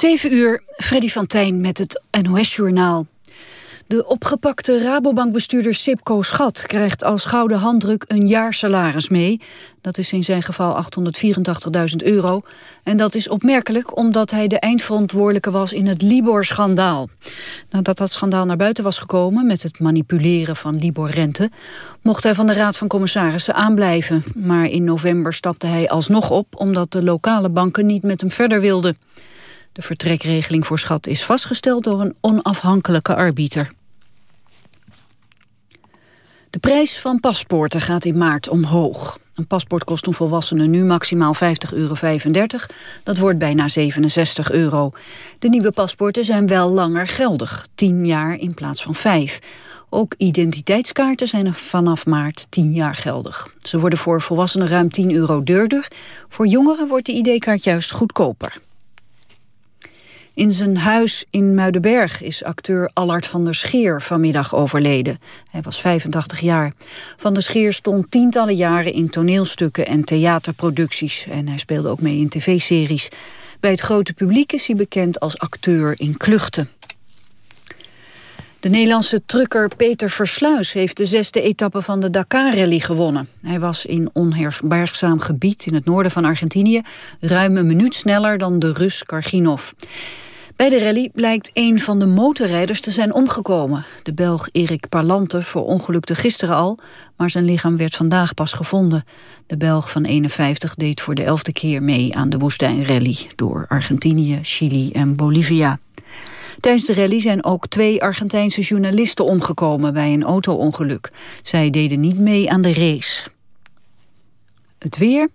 7 uur, Freddy van Tijn met het NOS-journaal. De opgepakte Rabobankbestuurder Sipco Schat krijgt als gouden handdruk een jaarsalaris mee. Dat is in zijn geval 884.000 euro. En dat is opmerkelijk omdat hij de eindverantwoordelijke was in het Libor-schandaal. Nadat dat schandaal naar buiten was gekomen met het manipuleren van Libor-rente... mocht hij van de Raad van Commissarissen aanblijven. Maar in november stapte hij alsnog op omdat de lokale banken niet met hem verder wilden. De vertrekregeling voor schat is vastgesteld door een onafhankelijke arbiter. De prijs van paspoorten gaat in maart omhoog. Een paspoort kost een volwassene nu maximaal 50,35 euro. Dat wordt bijna 67 euro. De nieuwe paspoorten zijn wel langer geldig. 10 jaar in plaats van 5. Ook identiteitskaarten zijn vanaf maart 10 jaar geldig. Ze worden voor volwassenen ruim 10 euro duurder. Voor jongeren wordt de ID-kaart juist goedkoper. In zijn huis in Muidenberg is acteur Allard van der Scheer vanmiddag overleden. Hij was 85 jaar. Van der Scheer stond tientallen jaren in toneelstukken en theaterproducties. En hij speelde ook mee in tv-series. Bij het grote publiek is hij bekend als acteur in kluchten. De Nederlandse trucker Peter Versluis heeft de zesde etappe van de Dakar-rally gewonnen. Hij was in onherbergzaam gebied in het noorden van Argentinië ruim een minuut sneller dan de Rus Karginov. Bij de rally blijkt een van de motorrijders te zijn omgekomen. De Belg Erik Parlante verongelukte gisteren al, maar zijn lichaam werd vandaag pas gevonden. De Belg van 51 deed voor de elfde keer mee aan de woestijnrally door Argentinië, Chili en Bolivia. Tijdens de rally zijn ook twee Argentijnse journalisten omgekomen bij een auto-ongeluk. Zij deden niet mee aan de race. Het weer.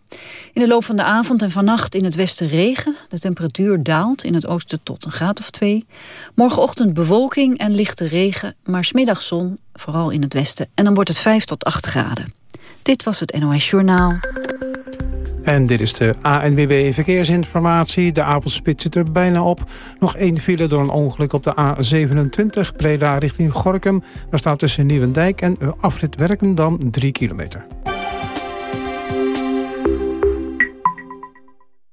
In de loop van de avond en vannacht in het westen regen. De temperatuur daalt in het oosten tot een graad of twee. Morgenochtend bewolking en lichte regen, maar smiddags zon, vooral in het westen. En dan wordt het 5 tot 8 graden. Dit was het NOS Journaal. En dit is de ANWB Verkeersinformatie. De avondspit zit er bijna op. Nog één file door een ongeluk op de A27, Breda richting Gorkum. Daar staat tussen Nieuwendijk en afrit Werkendam 3 kilometer.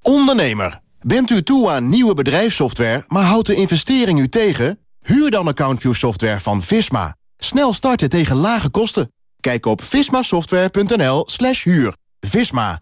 Ondernemer, bent u toe aan nieuwe bedrijfssoftware, maar houdt de investering u tegen? Huur dan AccountView software van Visma. Snel starten tegen lage kosten. Kijk op vismasoftware.nl slash huur. Visma.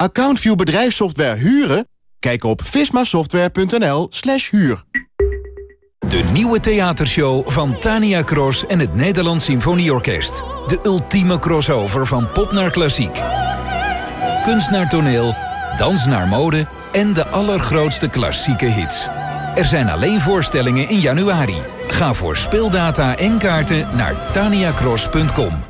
AccountView bedrijfssoftware huren? Kijk op vismasoftware.nl slash huur. De nieuwe theatershow van Tania Cross en het Nederlands Symfonieorkest. De ultieme crossover van pop naar klassiek. Kunst naar toneel dans naar mode en de allergrootste klassieke hits. Er zijn alleen voorstellingen in januari. Ga voor speeldata en kaarten naar taniacross.com.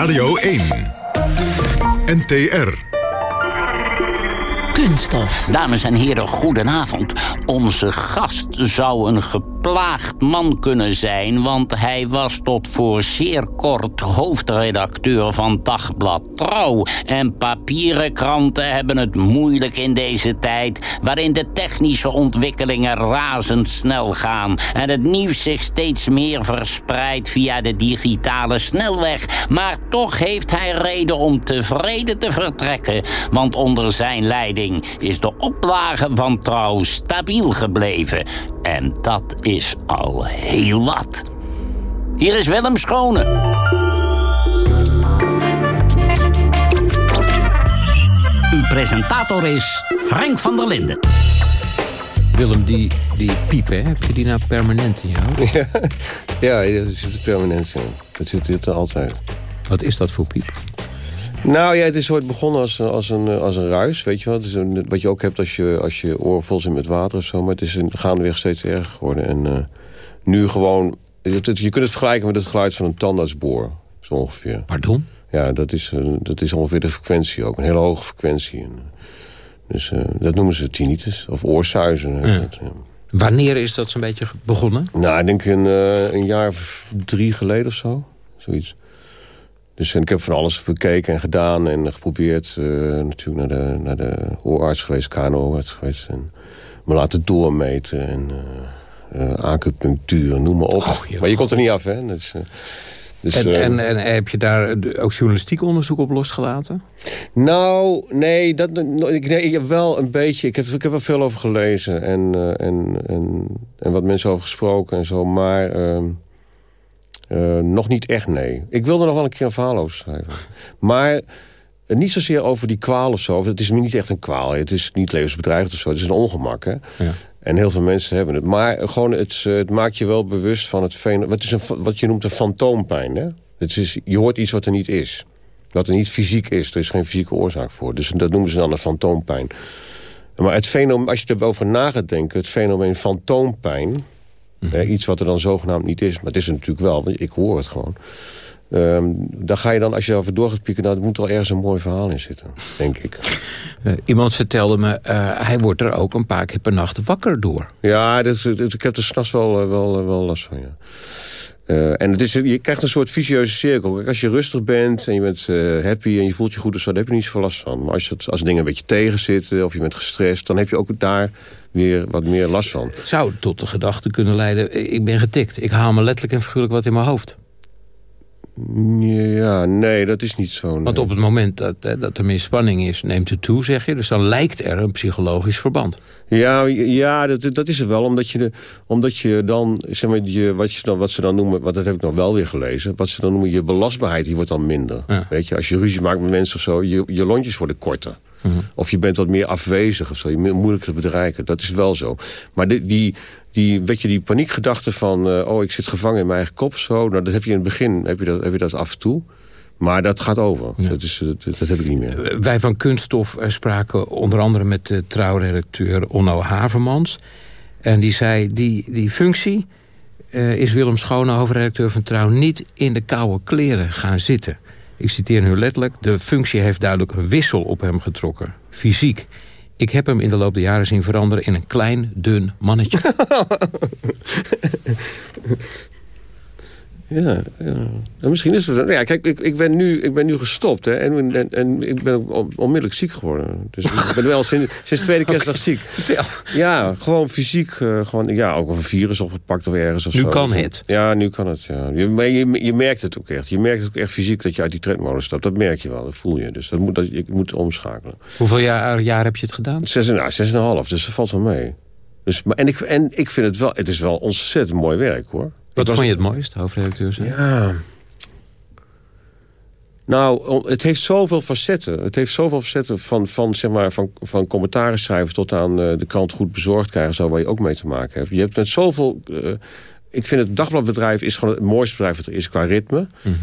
Radio 1. NTR. Kunststof. Dames en heren, goedenavond. Onze gast zou een geplaagd man kunnen zijn... want hij was tot voor zeer kort hoofdredacteur van Dagblad Trouw. En papieren kranten hebben het moeilijk in deze tijd... waarin de technische ontwikkelingen razendsnel gaan... en het nieuws zich steeds meer verspreidt via de digitale snelweg. Maar toch heeft hij reden om tevreden te vertrekken... want onder zijn leiding is de oplage van Trouw stabiel gebleven. En dat is al heel wat. Hier is Willem Schone. Uw presentator is Frank van der Linden. Willem, die, die piep, hè? heb je die nou permanent in jou? Ja, ja dat zit er permanent in. Dat zit er altijd. Wat is dat voor piep? Nou ja, het is ooit begonnen als, als, een, als een ruis, weet je wel. Een, wat je ook hebt als je, als je oor vol zit met water of zo. Maar het is een, gaandeweg steeds erger geworden. En uh, nu gewoon... Het, het, je kunt het vergelijken met het geluid van een tandartsboor. Zo ongeveer. Pardon? Ja, dat is, uh, dat is ongeveer de frequentie ook. Een hele hoge frequentie. En, dus uh, dat noemen ze tinnitus. Of oorsuizen. Ja. Dat, ja. Wanneer is dat zo'n beetje begonnen? Nou, ik denk een, een jaar of drie geleden of zo. Zoiets. Dus ik heb van alles bekeken en gedaan en geprobeerd. Uh, natuurlijk naar de, naar de oorarts geweest, KNO-arts geweest. En me laten doormeten en uh, uh, acupunctuur, noem maar op. Oh, maar je komt er niet af, hè? Dus, dus, en, en, en, heb je daar ook journalistiek onderzoek op losgelaten? Nou, nee, dat, nee, ik heb wel een beetje... Ik heb, ik heb er veel over gelezen en, en, en, en wat mensen over gesproken en zo. Maar... Ehm, uh, nog niet echt, nee. Ik wilde nog wel een keer een verhaal over schrijven. Maar uh, niet zozeer over die kwaal of zo. Het is niet echt een kwaal. Het is niet levensbedreigend of zo. Het is een ongemak, hè. Ja. En heel veel mensen hebben het. Maar gewoon het, het maakt je wel bewust van het fenomeen... Wat, is een, wat je noemt een fantoompijn, hè. Het is, je hoort iets wat er niet is. Wat er niet fysiek is. Er is geen fysieke oorzaak voor. Dus dat noemen ze dan een fantoompijn. Maar het fenomeen, als je erover na gaat denken... het fenomeen fantoompijn Mm -hmm. iets wat er dan zogenaamd niet is. Maar het is er natuurlijk wel, want ik hoor het gewoon. Um, dan ga je dan, als je erover door gaat pieken... nou, er moet wel ergens een mooi verhaal in zitten, denk ik. Uh, iemand vertelde me, uh, hij wordt er ook een paar keer per nacht wakker door. Ja, dat, dat, ik heb er s'nachts wel, wel, wel last van, ja. Uh, en het is, je krijgt een soort vicieuze cirkel. Kijk, als je rustig bent en je bent uh, happy en je voelt je goed... Dan heb je niet zoveel last van. Maar als, het, als dingen een beetje tegenzitten of je bent gestrest... dan heb je ook daar weer wat meer last van. Het zou tot de gedachte kunnen leiden... ik ben getikt, ik haal me letterlijk en figuurlijk wat in mijn hoofd. Ja, nee, dat is niet zo. Nee. Want op het moment dat, dat er meer spanning is, neemt het toe, zeg je. Dus dan lijkt er een psychologisch verband. Ja, ja dat, dat is er wel. Omdat je, de, omdat je dan, zeg maar, je, wat, je dan, wat ze dan noemen... wat dat heb ik nog wel weer gelezen... wat ze dan noemen, je belastbaarheid, die wordt dan minder. Ja. Weet je, als je ruzie maakt met mensen of zo... je, je lontjes worden korter. Mm -hmm. Of je bent wat meer afwezig of zo. Je bent moeilijker te bereiken. Dat is wel zo. Maar die, die, die, weet je, die paniekgedachte van... Uh, oh, ik zit gevangen in mijn eigen kop. Zo, nou, dat heb je in het begin heb je dat, heb je dat af en toe. Maar dat gaat over. Ja. Dat, is, dat, dat, heb ik niet meer. Wij van Kunststof spraken onder andere met de trouwredacteur Onno Havermans. En die zei, die, die functie uh, is Willem Schone, hoofdredacteur van Trouw... niet in de koude kleren gaan zitten. Ik citeer nu letterlijk. De functie heeft duidelijk een wissel op hem getrokken. Fysiek. Ik heb hem in de loop der jaren zien veranderen in een klein, dun mannetje. Ja, ja. Nou, misschien is het... Nou ja, kijk, ik, ik, ben nu, ik ben nu gestopt hè, en, en, en ik ben ook onmiddellijk ziek geworden. Dus ik ben wel sinds, sinds tweede kerstdag okay. ziek. Vertel. Ja, gewoon fysiek. Uh, gewoon, ja, ook een virus opgepakt of ergens. Of nu zo. kan het. Ja, nu kan het. Ja. Je, maar je, je merkt het ook echt. Je merkt het ook echt fysiek dat je uit die tredmolen stapt. Dat merk je wel, dat voel je. Dus dat moet, dat, je moet omschakelen. Hoeveel jaar, jaar heb je het gedaan? Zes, nou, zes en een half, dus dat valt wel mee. Dus, maar, en, ik, en ik vind het wel... Het is wel ontzettend mooi werk, hoor. Wat was... vond je het mooist, hoofdredacteur? Zijn? Ja. Nou, het heeft zoveel facetten. Het heeft zoveel facetten van, van, zeg maar, van, van commentaren schrijven... tot aan uh, de krant goed bezorgd krijgen, zo waar je ook mee te maken hebt. Je hebt met zoveel... Uh, ik vind het dagbladbedrijf is gewoon het mooiste bedrijf wat er is qua ritme. Mm.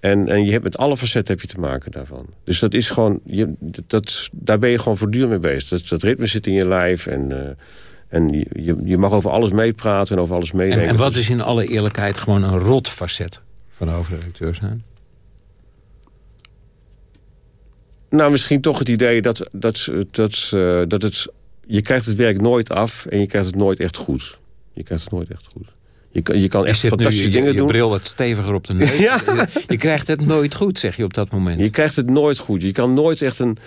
En, en je hebt met alle facetten heb je te maken daarvan. Dus dat is gewoon... Je, dat, daar ben je gewoon voortdurend mee bezig. Dat, dat ritme zit in je lijf en... Uh, en je, je mag over alles meepraten en over alles meedenken. En, en wat is in alle eerlijkheid gewoon een rot facet van de hoofdredacteur zijn? Nou, misschien toch het idee dat, dat, dat, uh, dat het... Je krijgt het werk nooit af en je krijgt het nooit echt goed. Je krijgt het nooit echt goed. Je kan, je kan echt fantastische nu, dingen je, je doen. Je bril wat steviger op de neus. ja. je, je krijgt het nooit goed, zeg je op dat moment. Je krijgt het nooit goed. Je kan nooit echt een...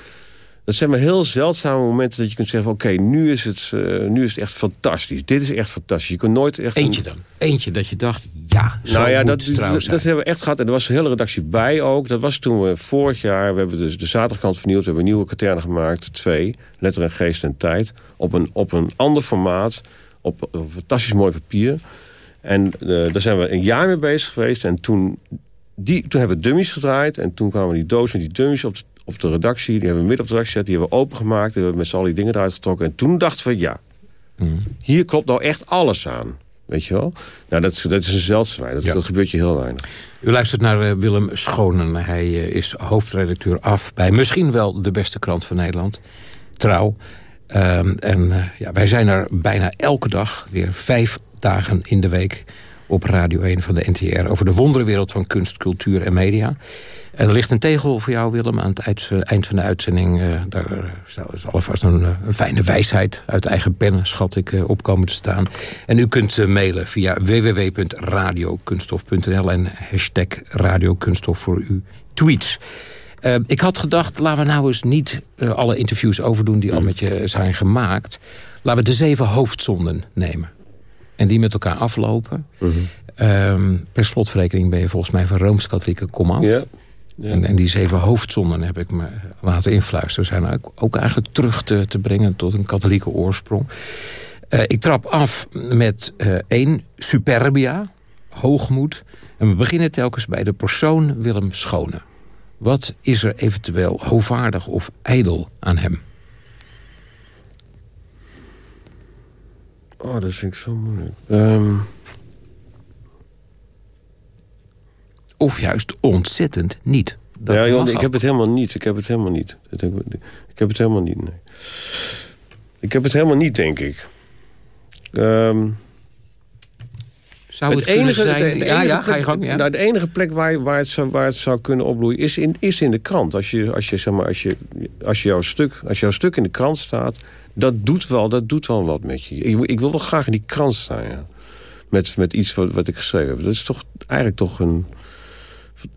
Dat zijn maar heel zeldzame momenten dat je kunt zeggen... oké, okay, nu, is het, uh, nu is het echt fantastisch. Dit is echt fantastisch. Je kunt nooit echt... Eentje dan. Eentje dat je dacht, ja, zo nou ja, dat, dat, dat, dat hebben we echt gehad. En er was een hele redactie bij ook. Dat was toen we vorig jaar... we hebben dus de zaterdagkant vernieuwd. We hebben een nieuwe katerne gemaakt. Twee. Letter en geest en tijd. Op een, op een ander formaat. Op een fantastisch mooi papier. En uh, daar zijn we een jaar mee bezig geweest. En toen, die, toen hebben we dummies gedraaid. En toen kwamen die doos met die dummies op de op de redactie. Die hebben we midden op de redactie gezet. Die hebben we opengemaakt. Die hebben we met z'n allen die dingen eruit getrokken. En toen dachten we, ja, Hier klopt nou echt alles aan. Weet je wel? Nou, dat, is- dat is een zeldzaamheid. Dat, dat gebeurt je heel weinig. U luistert naar eh, Willem Schonen. Hij eh, is hoofdredacteur af bij misschien wel de beste krant van Nederland. Trouw. Ehm, en eh, ja, wij zijn er bijna elke dag, weer vijf dagen in de week... op Radio 1 van de NTR over de wonderenwereld van kunst, cultuur en media. En er ligt een tegel voor jou, Willem, aan het eind- van de uitzending. eh, daar eh, zal zal alvast een, eh, een fijne wijsheid uit eigen pen, schat ik, eh, op komen te staan. En u kunt eh, mailen via www.radiokunststof.nl en hashtag radiokunststof voor uw tweets. Eh, ik had gedacht, laten we nou eens niet eh, alle interviews overdoen... die al met je zijn gemaakt. Laten we de zeven hoofdzonden nemen. En die met elkaar aflopen. Ehm, per slotverrekening ben je volgens mij van Rooms-Katholieke komaf. Ja. En, en die zeven hoofdzonden heb ik me laten influisteren. Zijn ook, ook eigenlijk terug te, te brengen tot een katholieke oorsprong. Eh, ik trap af met eh, één, superbia, hoogmoed. En we beginnen telkens bij de persoon Willem Schone. Wat is er eventueel hoogvaardig of ijdel aan hem? Oh, dat vind ik zo moeilijk. Ehm, Of juist ontzettend niet. Dat ja, joh, ik heb het helemaal niet. Ik heb het helemaal niet. Heb ik, heb het helemaal niet, nee. Ik heb het helemaal niet, denk ik. Ehm, Zou het kunnen zijn- de Ja, enige ja, ga je plek- gang, ja. Nou, de enige plek waar, waar, het zou, waar het zou kunnen opbloeien is in, is in de krant. Als, je, als, je, zeg maar, als, je, als, je jouw stuk, als jouw stuk in de krant staat, dat doet wel, dat doet wel wat met je. Ik, ik wil wel graag in die krant staan, ja. Met, met iets wat, wat ik geschreven heb. Dat is toch eigenlijk toch een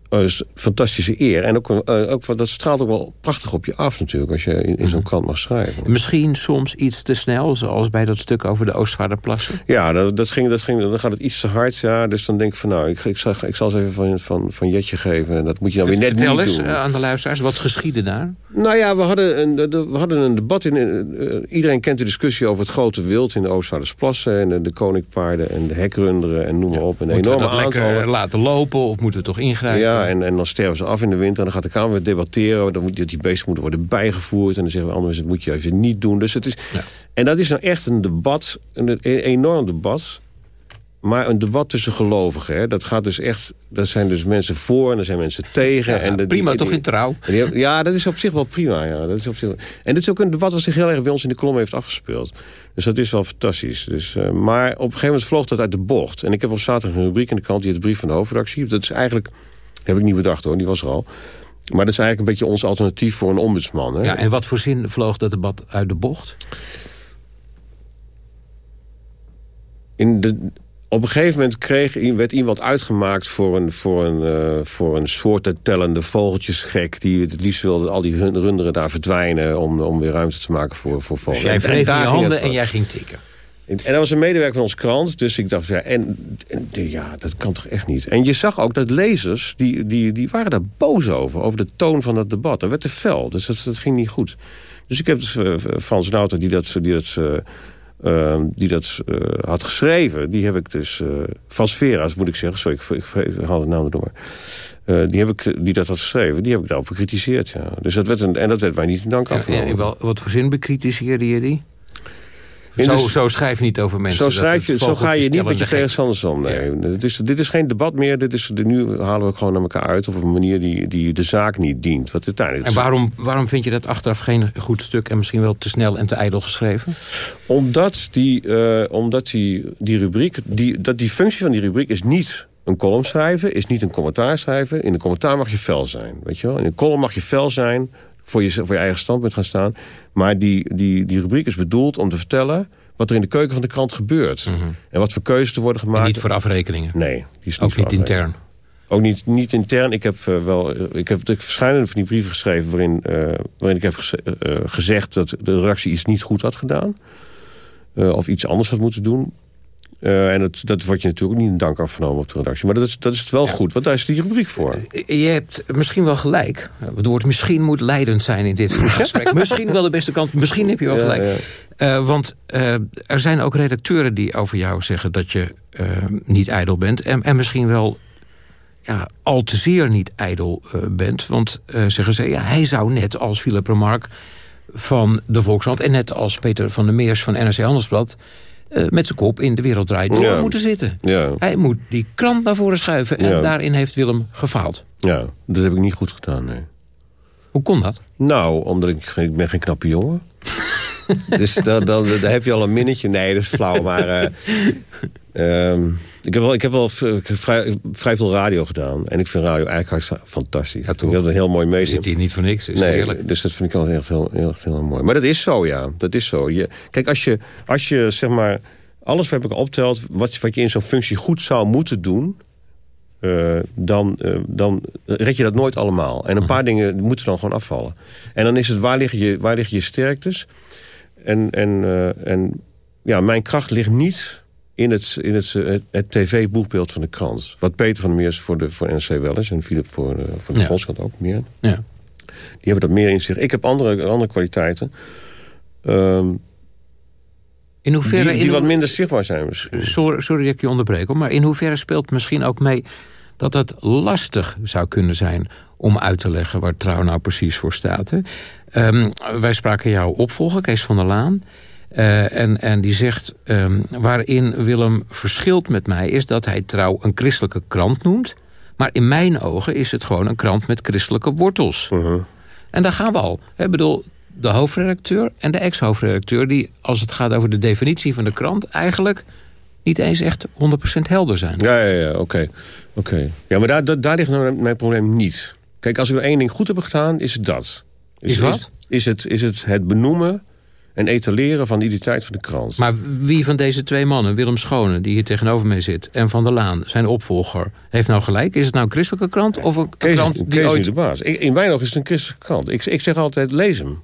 een fantastische eer. En ook, eh, ook, dat straalt ook wel prachtig op je af natuurlijk... als je in, in zo'n krant mag schrijven. Misschien soms iets te snel, zoals bij dat stuk over de Oostvaarderplassen. Ja, dat, dat ging, dat ging, dan gaat het iets te hard. Ja, dus dan denk ik van nou, ik, ik, zal, ik zal eens even van, van, van Jetje geven. En dat moet je dan weer net niet eens doen. eh, aan de luisteraars, wat geschiedde daar? Nou ja, we hadden een, we hadden een debat. in. eh, eh, iedereen kent de discussie over het grote wild in de Oostvaardersplassen... en de, de koninkpaarden en de hekrunderen en noem maar op. Een Moeten we enorme dat lekker laten lopen of moeten we toch ingrijpen? Ja, en, en dan sterven ze af in de winter. En dan gaat de Kamer weer debatteren. Dan moet, die die beesten moeten worden bijgevoerd. En dan zeggen we anders, dat moet je even niet doen. Dus het is, En dat is nou echt een debat, een, een enorm debat. Maar een debat tussen gelovigen. Hè. Dat gaat dus echt. Dat zijn dus mensen voor en er zijn mensen tegen. Ja, en de, prima, die- toch in trouw? die ja, dat is op zich wel prima. Ja. Dat is op zich, en dit is ook een debat wat zich heel erg bij ons in de kolom heeft afgespeeld. Dus dat is wel fantastisch. Dus, eh, maar op een gegeven moment vloog dat uit de bocht. En ik heb op zaterdag een rubriek in de krant, die heet de brief van de hoofdredactie. Dat is eigenlijk, heb ik niet bedacht hoor, die was er al. Maar dat is eigenlijk een beetje ons alternatief voor een ombudsman. Hè. Ja, en wat voor zin vloog dat debat uit de bocht? in de, op een gegeven moment kreeg, werd iemand uitgemaakt voor een, voor een, eh, voor een soortentellende vogeltjesgek... die het liefst wilde al die runderen daar verdwijnen... om, om weer ruimte te maken voor, voor Dus vogels. jij En- wreef je handen en jij ging tikken. En dat was een medewerker van ons krant, dus ik dacht, ja, en, en ja, dat kan toch echt niet. En je zag ook dat lezers, die, die, die waren daar boos over, over de toon van dat debat. Dat werd te fel, dus dat, dat ging niet goed. Dus ik heb eh, Frans Nauter, die dat, die dat, eh, eh, die dat had geschreven, die heb ik dus, Frans Vera's moet ik zeggen, sorry, ik, ik, ik haal de naam door. Die, heb ik, die dat had geschreven, die heb ik daarop bekritiseerd. Ja. Dus dat werd een, en dat werd mij niet in dank afgenomen. en wat voor zin bekritiseerde je die? Zo, de- zo schrijf je niet over mensen. Zo, schrijf het je, zo ga je niet met je tegenstanders om. Nee. Dit, is, dit is geen debat meer. Dit is, nu halen we het gewoon naar elkaar uit... op een manier die, die de zaak niet dient. Wat uiteindelijk En waarom, waarom vind je dat achteraf geen goed stuk... en misschien wel te snel en te ijdel geschreven? Omdat die, eh, omdat die, die rubriek... Die, dat die functie van die rubriek is niet een column schrijven... is niet een commentaar schrijven. In een commentaar mag je fel zijn. Weet je wel? In een column mag je fel zijn... voor je, voor je eigen standpunt gaan staan. Maar die, die, die rubriek is bedoeld om te vertellen... wat er in de keuken van de krant gebeurt. En wat voor keuzes er worden gemaakt. Mhm. En niet voor afrekeningen? Nee. Die is Ook voor niet intern? Ook niet, niet intern. Ik heb eh, wel. eh, Ik heb ik verschillende van die brieven geschreven waarin, eh, waarin ik heb geze- gezegd dat de redactie iets niet goed had gedaan. Of iets anders had moeten doen. Eh, en dat, dat wordt je natuurlijk niet in dank afgenomen op de redactie. Maar dat is, dat is het wel goed, want daar is die rubriek voor. Je hebt misschien wel gelijk. Het woord misschien moet leidend zijn in dit gesprek. misschien wel de beste kant, misschien heb je wel Ja, gelijk. ja. Eh, want eh, er zijn ook redacteuren die over jou zeggen... dat je eh, niet ijdel bent. En, en misschien wel ja, al te zeer niet ijdel eh, bent. Want eh, zeggen ze, ja, hij zou net als Philip Remarque... van de Volkskrant... en net als Peter van der Meers van NRC Handelsblad... eh, met zijn kop in de wereld draait door Ja. moeten zitten. Ja. Hij moet die krant naar voren schuiven... en Ja. daarin heeft Willem gefaald. Ja, dat heb ik niet goed gedaan, nee. Hoe kon dat? Nou, omdat ik, geen- ik ben geen knappe jongen. dus dan, dan, dan heb je al een minnetje. Nee, dat is flauw, maar... ehm, ik heb wel, ik heb wel vrij, vrij veel radio gedaan. En ik vind radio eigenlijk hartstikke fantastisch. ik heb een heel mooi medium. Zit hier niet voor niks, is nee, dus dat vind ik altijd echt heel, heel, heel, mooi. Maar dat is zo, ja. Dat is zo. Je, kijk, als je, als je zeg maar... Alles wat ik optelt, wat, wat je in zo'n functie goed zou moeten doen... eh, dan, eh, dan red je dat nooit allemaal. En een paar dingen moeten dan gewoon afvallen. En dan is het, waar liggen je, waar liggen je sterktes? En, en, eh, en ja, mijn kracht ligt niet in het, in het, eh, het, het tv-boekbeeld van de krant. Wat Peter van der Meers voor, de, voor NRC wel is... en Philip voor, eh, voor de Ja. Volkskrant ook meer. Ja. Die hebben dat meer in zich. Ik heb andere, andere kwaliteiten. ehm, In hoeverre... die, in die wat minder zichtbaar zijn misschien. Sorry, sorry dat ik je onderbreek, maar in hoeverre speelt misschien ook mee dat het lastig zou kunnen zijn om uit te leggen waar trouw nou precies voor staat. Ehm, wij spraken jouw opvolger, Kees van der Laan. Eh, en, en die zegt, ehm, waarin Willem verschilt met mij... is dat hij trouw een christelijke krant noemt. Maar in mijn ogen is het gewoon een krant met christelijke wortels. En daar gaan we al. Ik bedoel, de hoofdredacteur en de ex-hoofdredacteur... die, als het gaat over de definitie van de krant... eigenlijk niet eens echt 100% helder zijn. Ja, ja, ja, oké. oké. Ja, maar daar, daar, daar ligt nou mijn probleem niet. Kijk, als we één ding goed hebben gedaan, is het dat. Is wat? Is, is het, is het het benoemen en etaleren van de identiteit van de krant. Maar wie van deze twee mannen, Willem Schone, die hier tegenover mij zit... en Van der Laan, zijn opvolger, heeft nou gelijk? Is het nou een christelijke krant of een Kees, krant is- die Kees is ooit... niet de baas. Ik, in mijn ogen is het een christelijke krant. Ik, ik zeg altijd, lees hem.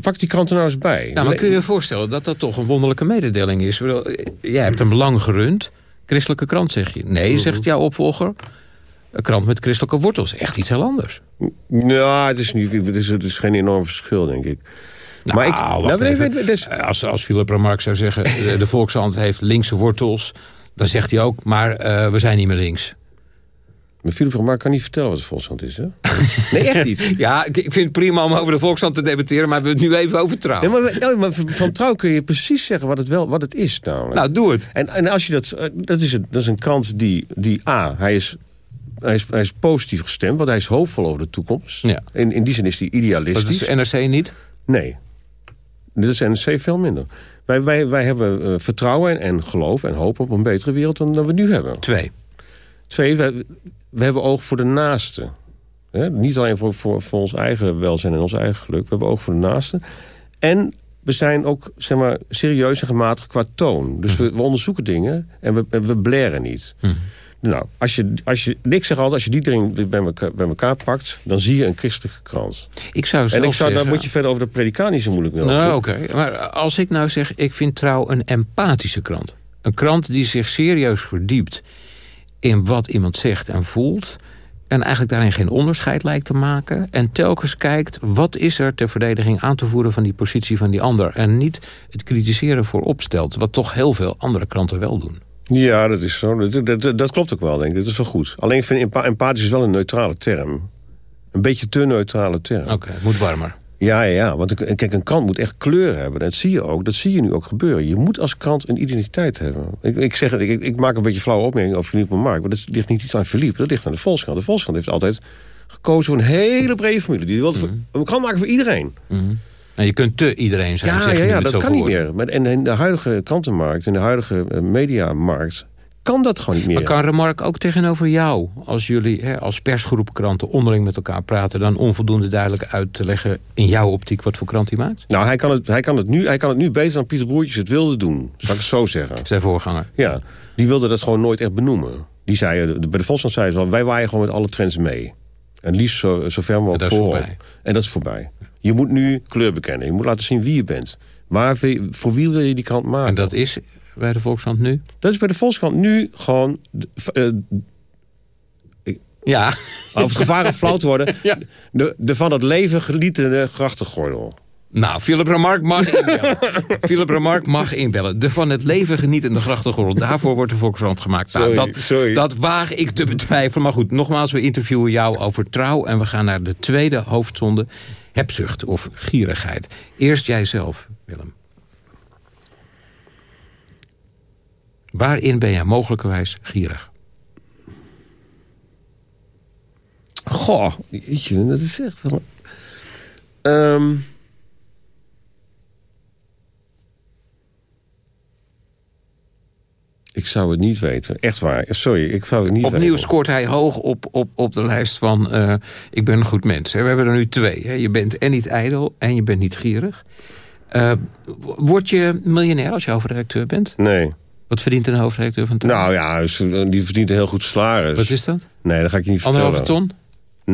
Pak die krant er nou eens bij. Ja, maar kun je je voorstellen dat dat toch een wonderlijke mededeling is? Bedoel, Jij hebt hem lang gerund. Christelijke krant, zeg je. Nee, Mhm. zegt jouw opvolger. Een krant met christelijke wortels. Echt iets heel anders. Ja, het is, niet, het is, het is geen enorm verschil, denk ik. Nou, maar ik, nou, even. dus- Als, als Philip Remarque zou zeggen... de, de Volkshand heeft linkse wortels... dan zegt hij ook, maar eh, we zijn niet meer links. Maar Philip van Mark kan niet vertellen wat de Volkskrant is, hè? Nee, echt niet. Ja, ik, vind het prima om over de Volkshand te debatteren... maar we hebben het nu even over trouw. Nee, maar, nou, maar van trouw kun je precies zeggen wat het, wel, wat het is namelijk. Nou, doe het. En, en als je dat, eh, dat, is het, dat is een krant die, die A, hij is, hij, is, hij is positief gestemd... want hij is hoopvol over de toekomst. Ja. In, in die zin is hij Dat idealistisch. is NRC niet? Nee. Dit is NRC veel minder. Wij, wij, wij hebben eh, vertrouwen en, en geloof en hoop op een betere wereld dan, dan we nu hebben. Twee. Twee, we, we hebben oog voor de naaste. Hè? Niet alleen voor, voor, voor ons eigen welzijn en ons eigen geluk. We hebben oog voor de naaste. En we zijn ook zeg maar, serieus en gematigd qua toon. Dus we, we onderzoeken dingen en we, we blaren niet. Nou, als je, als je, ik zeg altijd, als je die dingen bij elkaar, bij elkaar pakt... dan zie je een christelijke krant. Ik zou en ik zou, daar zeggen- moet je verder over de predicaat niet zo moeilijk mee Nou, oké. Maar als ik nou zeg, ik vind trouw een empathische krant. Een krant die zich serieus verdiept in wat iemand zegt en voelt... en eigenlijk daarin geen onderscheid lijkt te maken... en telkens kijkt, wat is er ter verdediging aan te voeren... van die positie van die ander... en niet het kritiseren voorop stelt... wat toch heel veel andere kranten wel doen. Ja, dat is zo. Dat, dat, klopt ook wel, denk ik. Dat is wel goed. Alleen ik vind empa empathisch is wel een neutrale term. Een beetje te neutrale term. Oké, moet warmer. Ja, ja, ja. Want een- kijk, een krant moet echt kleur hebben. Dat zie je ook. Dat zie je nu ook gebeuren. Je moet als krant een identiteit hebben. Ik, ik, zeg, ik, ik maak een beetje flauwe opmerkingen over Philippe Mark. Maar dat ligt niet iets aan Philippe. Dat ligt aan de Volkskrant. De Volkskrant heeft altijd gekozen voor een hele brede familie. Die wil een krant maken voor iedereen. En je kunt te iedereen zijn. Ja, ja, ja het dat kan niet meer. Maar, en in de huidige krantenmarkt, in de huidige eh, mediamarkt... kan dat gewoon niet meer. Maar kan Remark ook tegenover jou, als jullie hè, als persgroep kranten onderling met elkaar praten... dan onvoldoende duidelijk uit te leggen in jouw optiek wat voor krant hij maakt? Nou, hij kan, het, hij, kan het nu, hij kan het nu beter dan Pieter Broertjes het wilde doen. Zal ik het zo zeggen? Zijn voorganger. Ja, die wilde dat gewoon nooit echt benoemen. Die zei, eh, bij de Volkskrant zei ze wel, wij waaien gewoon met alle trends mee. En liefst zo, zo ver mogelijk voorop. En dat is voorbij. Je moet nu kleur bekennen. Je moet laten zien wie je bent. Maar voor wie wil je die krant maken? En dat is bij de Volkskrant nu? Dat is bij de Volkskrant nu gewoon... eh, ja. Op het gevaar flauw te worden. de, de van het leven genietende grachtengordel. Nou, Philip Remark mag inbellen. Philip Remark mag inbellen. De van het leven genietende grachtengordel. Daarvoor wordt de Volkskrant gemaakt. Nou, Sorry, dat, sorry. dat waag ik te betwijfelen. Maar goed, nogmaals, we interviewen jou over trouw. En we gaan naar de tweede hoofdzonde. Hebzucht of gierigheid. Eerst jijzelf, Willem. Waarin ben jij mogelijkerwijs gierig? Goh, jeetje, dat is echt... wel- ik zou het niet weten. Echt waar. Sorry, ik zou het niet Opnieuw weten. scoort hij hoog op, op, op de lijst van eh, ik ben een goed mens. We hebben er nu twee. Hè. Je bent en niet ijdel en je bent niet gierig. Eh, word je miljonair als je hoofdredacteur bent? Nee. Wat verdient een hoofdredacteur van Trouw? Nou ja, die verdient een heel goed salaris. Wat is dat? Nee, dat ga ik je niet vertellen. Anderhalve ton?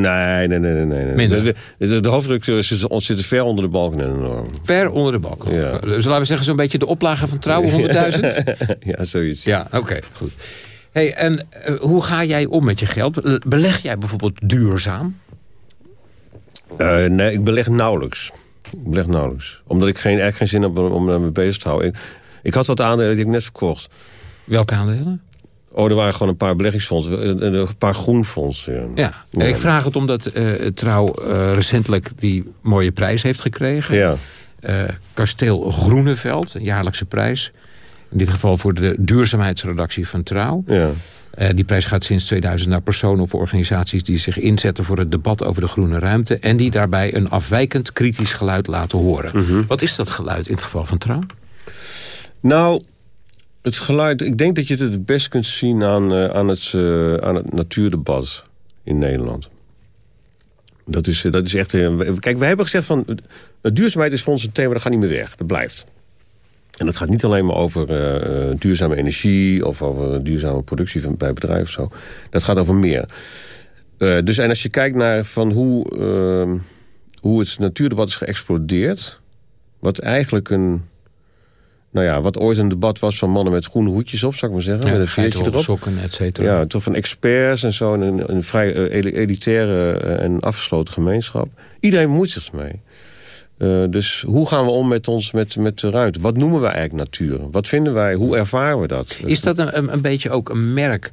Nee, nee, nee. nee, nee. Minder. De, de, de hoofdredacteur zit, zit ver onder de balken en de norm. Ver onder de balk. Ja. Dus laten we zeggen zo'n beetje de oplage van Trouw, 100.000? ja, zoiets. Ja, oké, goed. Hey, en eh, hoe ga jij om met je geld? Beleg jij bijvoorbeeld duurzaam? Eh, nee, ik beleg nauwelijks. Ik beleg nauwelijks. Omdat ik geen, eigenlijk geen zin heb om, om me bezig te houden. Ik, ik had wat aandelen die ik net verkocht. Welke aandelen? Oh, er waren gewoon een paar beleggingsfondsen. Een, paar groenfondsen. Ja, en ik vraag het omdat eh, Trouw eh, recentelijk die mooie prijs heeft gekregen. Ja. Eh, Kasteel Groeneveld, een jaarlijkse prijs. In dit geval voor de duurzaamheidsredactie van Trouw. Ja. Die prijs gaat sinds 2000 naar personen of organisaties... die zich inzetten voor het debat over de groene ruimte... en die daarbij een afwijkend kritisch geluid laten horen. Mhm. Wat is dat geluid in het geval van Trouw? Nou, het geluid... Ik denk dat je het het best kunt zien aan, eh, aan, het, eh, aan het natuurdebat in Nederland. Dat is, eh, dat is echt... kijk, wij hebben gezegd van... duurzaamheid is voor ons een thema, dat gaat niet meer weg. Dat blijft. En dat gaat niet alleen maar over duurzame energie... of over duurzame productie van, bij bedrijven of zo. Dat gaat over meer. Dus en als je kijkt naar van hoe, eh, hoe het natuurdebat is geëxplodeerd... wat eigenlijk een... Nou ja, wat ooit een debat was van mannen met groene hoedjes op, zou ik maar zeggen. Ja, met een veertje erop. sokken, et cetera. Ja, toch van experts en zo. en Een, een vrij eh, eli- elitaire eh, en afgesloten gemeenschap. Iedereen moeit zich ermee. Eh, dus hoe gaan we om met ons, met, met de ruimte? Wat noemen wij eigenlijk natuur? Wat vinden wij? Hoe ervaren we dat? Is dat een, een, beetje ook een merk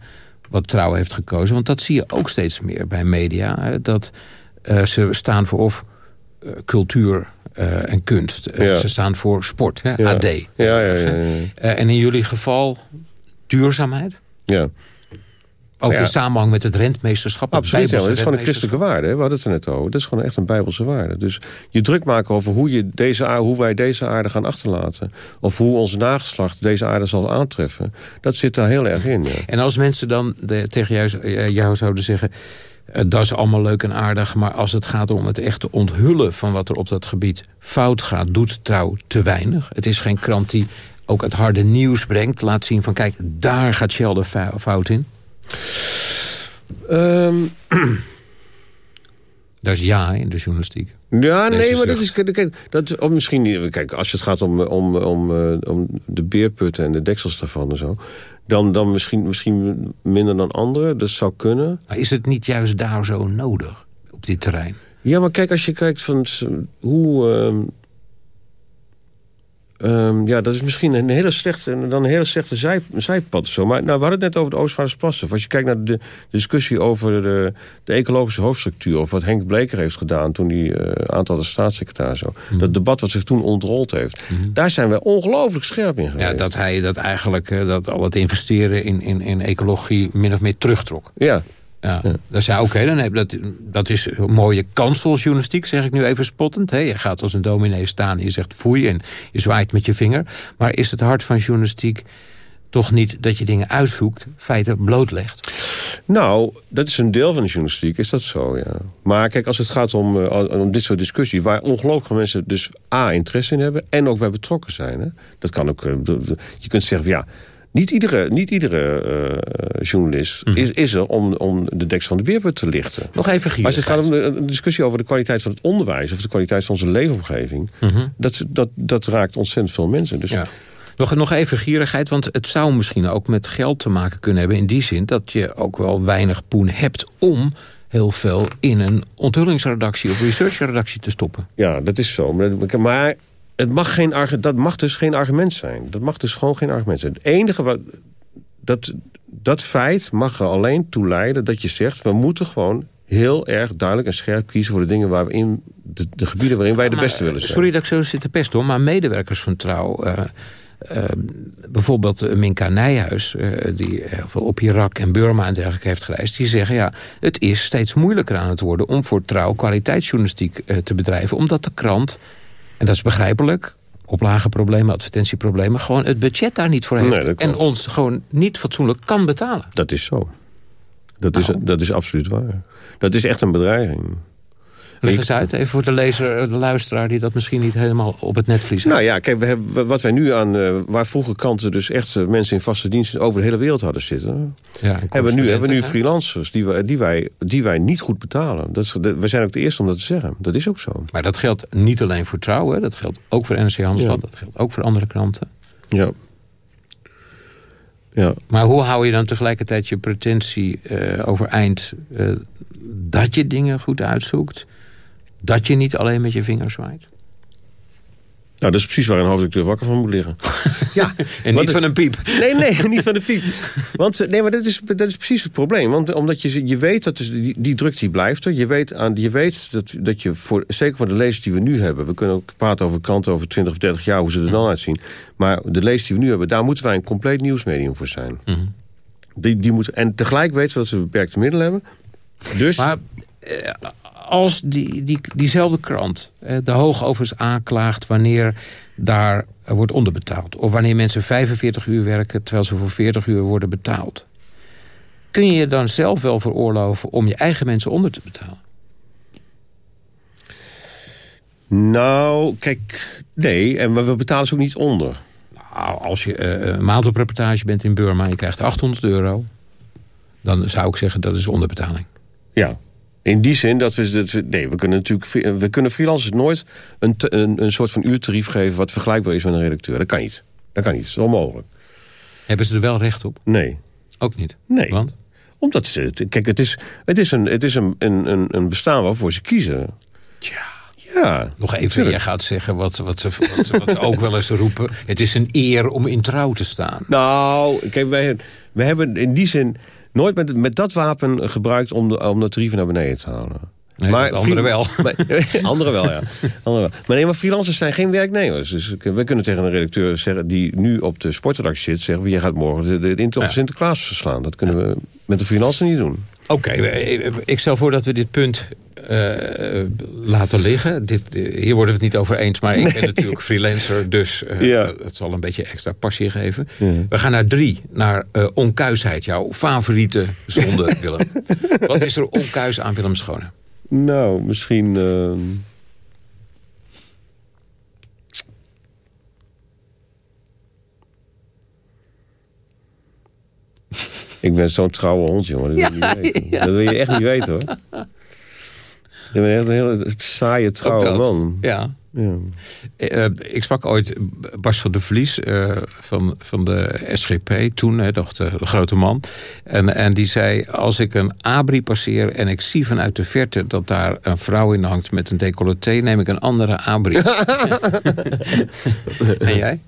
wat Trouw heeft gekozen? Want dat zie je ook steeds meer bij media. hè, Dat ze staan voor of cultuur eh, en kunst. Eh, Ja. Ze staan voor sport, hè? Ja. AD. Ja, ja, ja, ja. Eh, en in jullie geval duurzaamheid? Ja. Ook in samenhang met het rentmeesterschap. het Absoluut, Bijbelse dat is gewoon een christelijke waarde. Hè? We hadden het er net over. Dat is gewoon echt een bijbelse waarde. Dus je druk maken over hoe, je deze aarde, hoe wij deze aarde gaan achterlaten... of hoe ons nageslacht deze aarde zal aantreffen... dat zit daar heel erg in. Ja. En als mensen dan de- tegen jou, eh, jou zouden zeggen... eh, dat is allemaal leuk en aardig... maar als het gaat om het echte onthullen van wat er op dat gebied fout gaat... doet Trouw te weinig. Het is geen krant die ook het harde nieuws brengt. Laat zien van kijk, daar gaat fou- fout in. Ehm, Dat is ja in de journalistiek. Ja, Deze nee, maar dat is... Kijk, dat, of misschien niet... Kijk, als het gaat om, om, om, eh, om de beerputten en de deksels daarvan en zo... dan, dan misschien, misschien minder dan anderen. Dat zou kunnen. Maar is het niet juist daar zo nodig, op dit terrein? Ja, maar kijk, als je kijkt van hoe... ehm, ehm, ja, dat is misschien een hele slechte, dan een hele slechte zij, zijpad. Zo. Maar nou, we hadden het net over de Oostvaardersplassen. Als je kijkt naar de, discussie over de, de ecologische hoofdstructuur... of wat Henk Bleker heeft gedaan toen hij uh, aantal de staatssecretaris... Zo, dat debat wat zich toen ontrold heeft... daar zijn we ongelooflijk scherp in geweest. Ja, dat hij dat eigenlijk eh, dat al het investeren in, in, in ecologie min of meer terugtrok. Ja. Ja, dat zei oké, dan heb dat, dat is een mooie kanseljournalistiek, zeg ik nu even spottend. Hè. Je gaat als een dominee staan en je zegt foei en je zwaait met je vinger. Maar is het hart van journalistiek toch niet dat je dingen uitzoekt, feiten blootlegt? Nou, dat is een deel van de journalistiek, is dat zo, ja. Maar kijk, als het gaat om, uh, om dit soort discussie... waar ongelooflijk veel mensen dus A, interesse in hebben... en ook bij betrokken zijn, hè. Dat kan ook... Uh, je kunt zeggen van ja... Niet iedere, niet iedere uh, journalist mm. is, is er om, om de deks van de beerput te lichten. Nog even gierig. Als het gaat om een discussie over de kwaliteit van het onderwijs... of de kwaliteit van onze leefomgeving... Mm -hmm. dat, dat, dat raakt ontzettend veel mensen. Dus ja. Nog, nog even gierigheid, want het zou misschien ook met geld te maken kunnen hebben... in die zin dat je ook wel weinig poen hebt om heel veel in een onthullingsredactie of researchredactie te stoppen. Ja, dat is zo. Maar het mag geen, dat mag dus geen argument zijn. Dat mag dus gewoon geen argument zijn. Het enige wat... Dat, dat feit mag er alleen toe leiden dat je zegt... we moeten gewoon heel erg duidelijk en scherp kiezen... voor de dingen waarin, de, de gebieden waarin wij de beste willen zijn. Sorry dat ik zo zit te pesten hoor, maar medewerkers van Trouw... Uh, uh, bijvoorbeeld Minka Nijhuis, uh, die heel veel op Irak en Burma en dergelijke heeft gereisd... die zeggen, ja, het is steeds moeilijker aan het worden... om voor Trouw kwaliteitsjournalistiek te bedrijven... omdat de krant, en dat is begrijpelijk oplageproblemen, advertentieproblemen... gewoon het budget daar niet voor heeft. en ons gewoon niet fatsoenlijk kan betalen. Dat is zo. Dat, is, nou. dat is absoluut waar. Dat is echt een bedreiging. Leg eens uit, even voor de lezer, de luisteraar... die dat misschien niet helemaal op het netvlies heeft. Nou ja, kijk, we hebben, wat wij nu aan... Uh, waar vroeger kanten dus echt uh, mensen in vaste diensten... over de hele wereld hadden zitten... Ja, hebben, we nu, hebben we nu freelancers die, we, die, wij, die wij niet goed betalen. Dat is, we zijn ook de eerste om dat te zeggen. Dat is ook zo. Maar dat geldt niet alleen voor Trouw. Hè? Dat geldt ook voor NRC Handelsblad. Ja. Dat geldt ook voor andere kranten. Ja. Ja. Maar hoe hou je dan tegelijkertijd je pretentie uh, overeind... Uh, dat je dingen goed uitzoekt... dat je niet alleen met je vingers zwaait? Nou, dat is precies waar een hoofdredacteur wakker van moet liggen. ja, en niet van een piep. Nee, nee, niet van een piep. Want nee, maar dat is, dat is precies het probleem. Want omdat je, je weet dat die, die druk die blijft er. Je weet, aan, je weet dat, dat je, voor, zeker voor de lezers die we nu hebben... we kunnen ook praten over kranten over 20 of 30 jaar, hoe ze er dan uitzien. Maar de lezers die we nu hebben, daar moeten wij een compleet nieuwsmedium voor zijn. Mm -hmm. die, die moeten, en tegelijk weten we dat ze beperkte middelen hebben. Dus... Maar, eh, als die, die, diezelfde krant eh, de hoogovens aanklaagt... wanneer daar wordt onderbetaald... of wanneer mensen 45 uur werken terwijl ze voor 40 uur worden betaald... kun je je dan zelf wel veroorloven om je eigen mensen onder te betalen? Nou, kijk, nee, en we betalen ze ook niet onder. Nou, als je uh, een maand op reportage bent in Burma en je krijgt 800 euro... dan zou ik zeggen dat is onderbetaling. Ja, in die zin dat we... Nee, we kunnen natuurlijk... We kunnen freelancers nooit een, een, een soort van uurtarief geven... wat vergelijkbaar is met een redacteur. Dat kan niet. Dat kan niet. Dat is onmogelijk. Hebben ze er wel recht op? Nee. Ook niet? Nee. Want? Omdat ze... Kijk, het is, het is, een, het is een, een, een bestaan waarvoor ze kiezen. Tja. Ja, Nog even, jij gaat zeggen wat, wat, ze, wat, wat ze ook wel eens roepen. Het is een eer om in trouw te staan. Nou, kijk, wij, wij hebben in die zin nooit met, met dat wapen gebruikt om de, om de tarieven naar beneden te halen. Nee, maar anderen wel. anderen wel, ja. Anderen wel. Maar nee, maar freelancers zijn geen werknemers. Dus we kunnen tegen een redacteur zeggen die nu op de sportredactie zit... zeggen, jij gaat morgen de, de Inter Sinterklaas verslaan. Dat kunnen we met de freelancer niet doen. Oké, ik stel voor dat we dit punt uh, laten liggen. Dit, hier worden we het niet over eens, maar ik ben natuurlijk freelancer... dus uh, ja. het zal een beetje extra passie geven. Ja. We gaan naar drie, naar onkuisheid. Jouw favoriete zonde, Willem. Wat is er onkuis aan Willem Schone? Nou, misschien... Ik ben zo'n trouwe hond, jongen. Dat, ja, wil je niet weten. Ja. dat wil je echt niet weten, hoor. Je bent echt een hele saaie, trouwe man. Ja. ja. Uh, ik sprak ooit Bas van der Vlies uh, van, van de SGP, toen, hè, de, de, grote man. En, en die zei, als ik een abri passeer en ik zie vanuit de verte... dat daar een vrouw in hangt met een decolleté... neem ik een andere abri. en jij?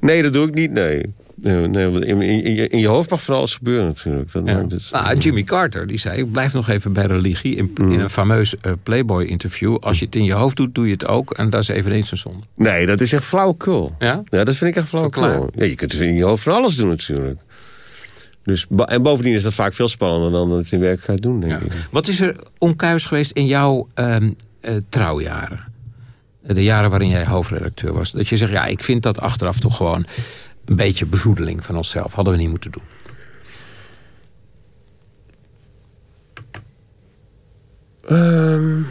Nee, dat doe ik niet, nee. Nee, nee in, in, in, je hoofd mag van alles gebeuren natuurlijk. Dat ja. het... nou, Jimmy Carter die zei, blijf nog even bij religie. In, mm. in een fameus uh, Playboy-interview. Als je het in je hoofd doet, doe je het ook. En dat is eveneens een zonde. Nee, dat is echt flauwekul. Ja? Ja, dat vind ik echt flauwekul. Ja, je kunt in je hoofd van alles doen natuurlijk. Dus, en bovendien is dat vaak veel spannender dan dat het in werk gaat doen, denk ja. ik. Wat is er onkuis geweest in jouw um, uh, trouwjaren? De jaren waarin jij hoofdredacteur was. Dat je zegt, ja, ik vind dat achteraf toch gewoon een beetje bezoedeling van onszelf. Hadden we niet moeten doen. Um...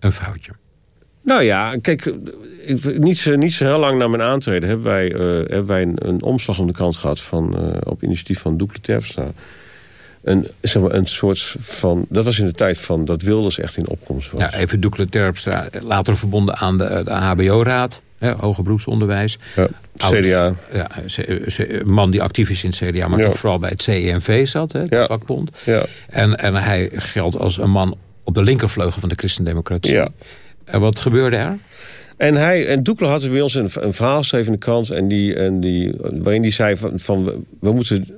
Een foutje. Nou ja, kijk, niet zo, niet zo heel lang na mijn aantreden... hebben wij, uh, hebben wij een, een, omslag om de kant gehad van, uh, op initiatief van Doekle Terpstra. Een, zeg maar, een soort van... Dat was in de tijd van dat Wilders echt in opkomst was. Ja, even Doekle Terpstra, later verbonden aan de, de HBO-raad. Ja, hoger beroepsonderwijs. Ja, CDA. Ja, een man die actief is in het CDA, maar ja. toch vooral bij het CENV zat, hè, de ja. vakbond. Ja. En, en hij geldt als een man op de linkervleugel van de christendemocratie. Ja. En wat gebeurde er? En, hij, en Doekler had bij ons een, een verhaal geschreven in de krant... En die, en die, waarin hij zei van, van we, moeten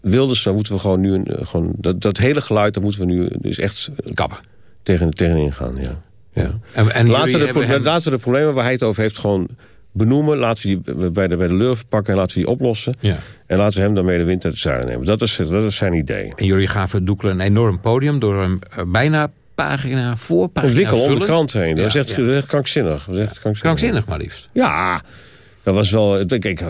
Wilders, daar moeten we gewoon nu... Een, eh, gewoon, dat, dat hele geluid, daar moeten we nu dus echt... Kappen. Tegen, tegenin gaan, ja. Ja. En, en laten, we de, pro- hebben hem- laten we de problemen waar hij het over heeft gewoon benoemen. Laten we die bij de, bij de lurven pakken en laten we die oplossen. Ja. En laten we hem daarmee de wind uit de zeilen nemen. Dat is, dat is zijn idee. En jullie gaven Doekle een enorm podium door hem eh, bijna pagina voor pagina Een wikkel om de krant heen. Dat is echt, ja. krankzinnig. Dat is echt krankzinnig. Krankzinnig maar liefst. Ja, dat was wel... Kijk,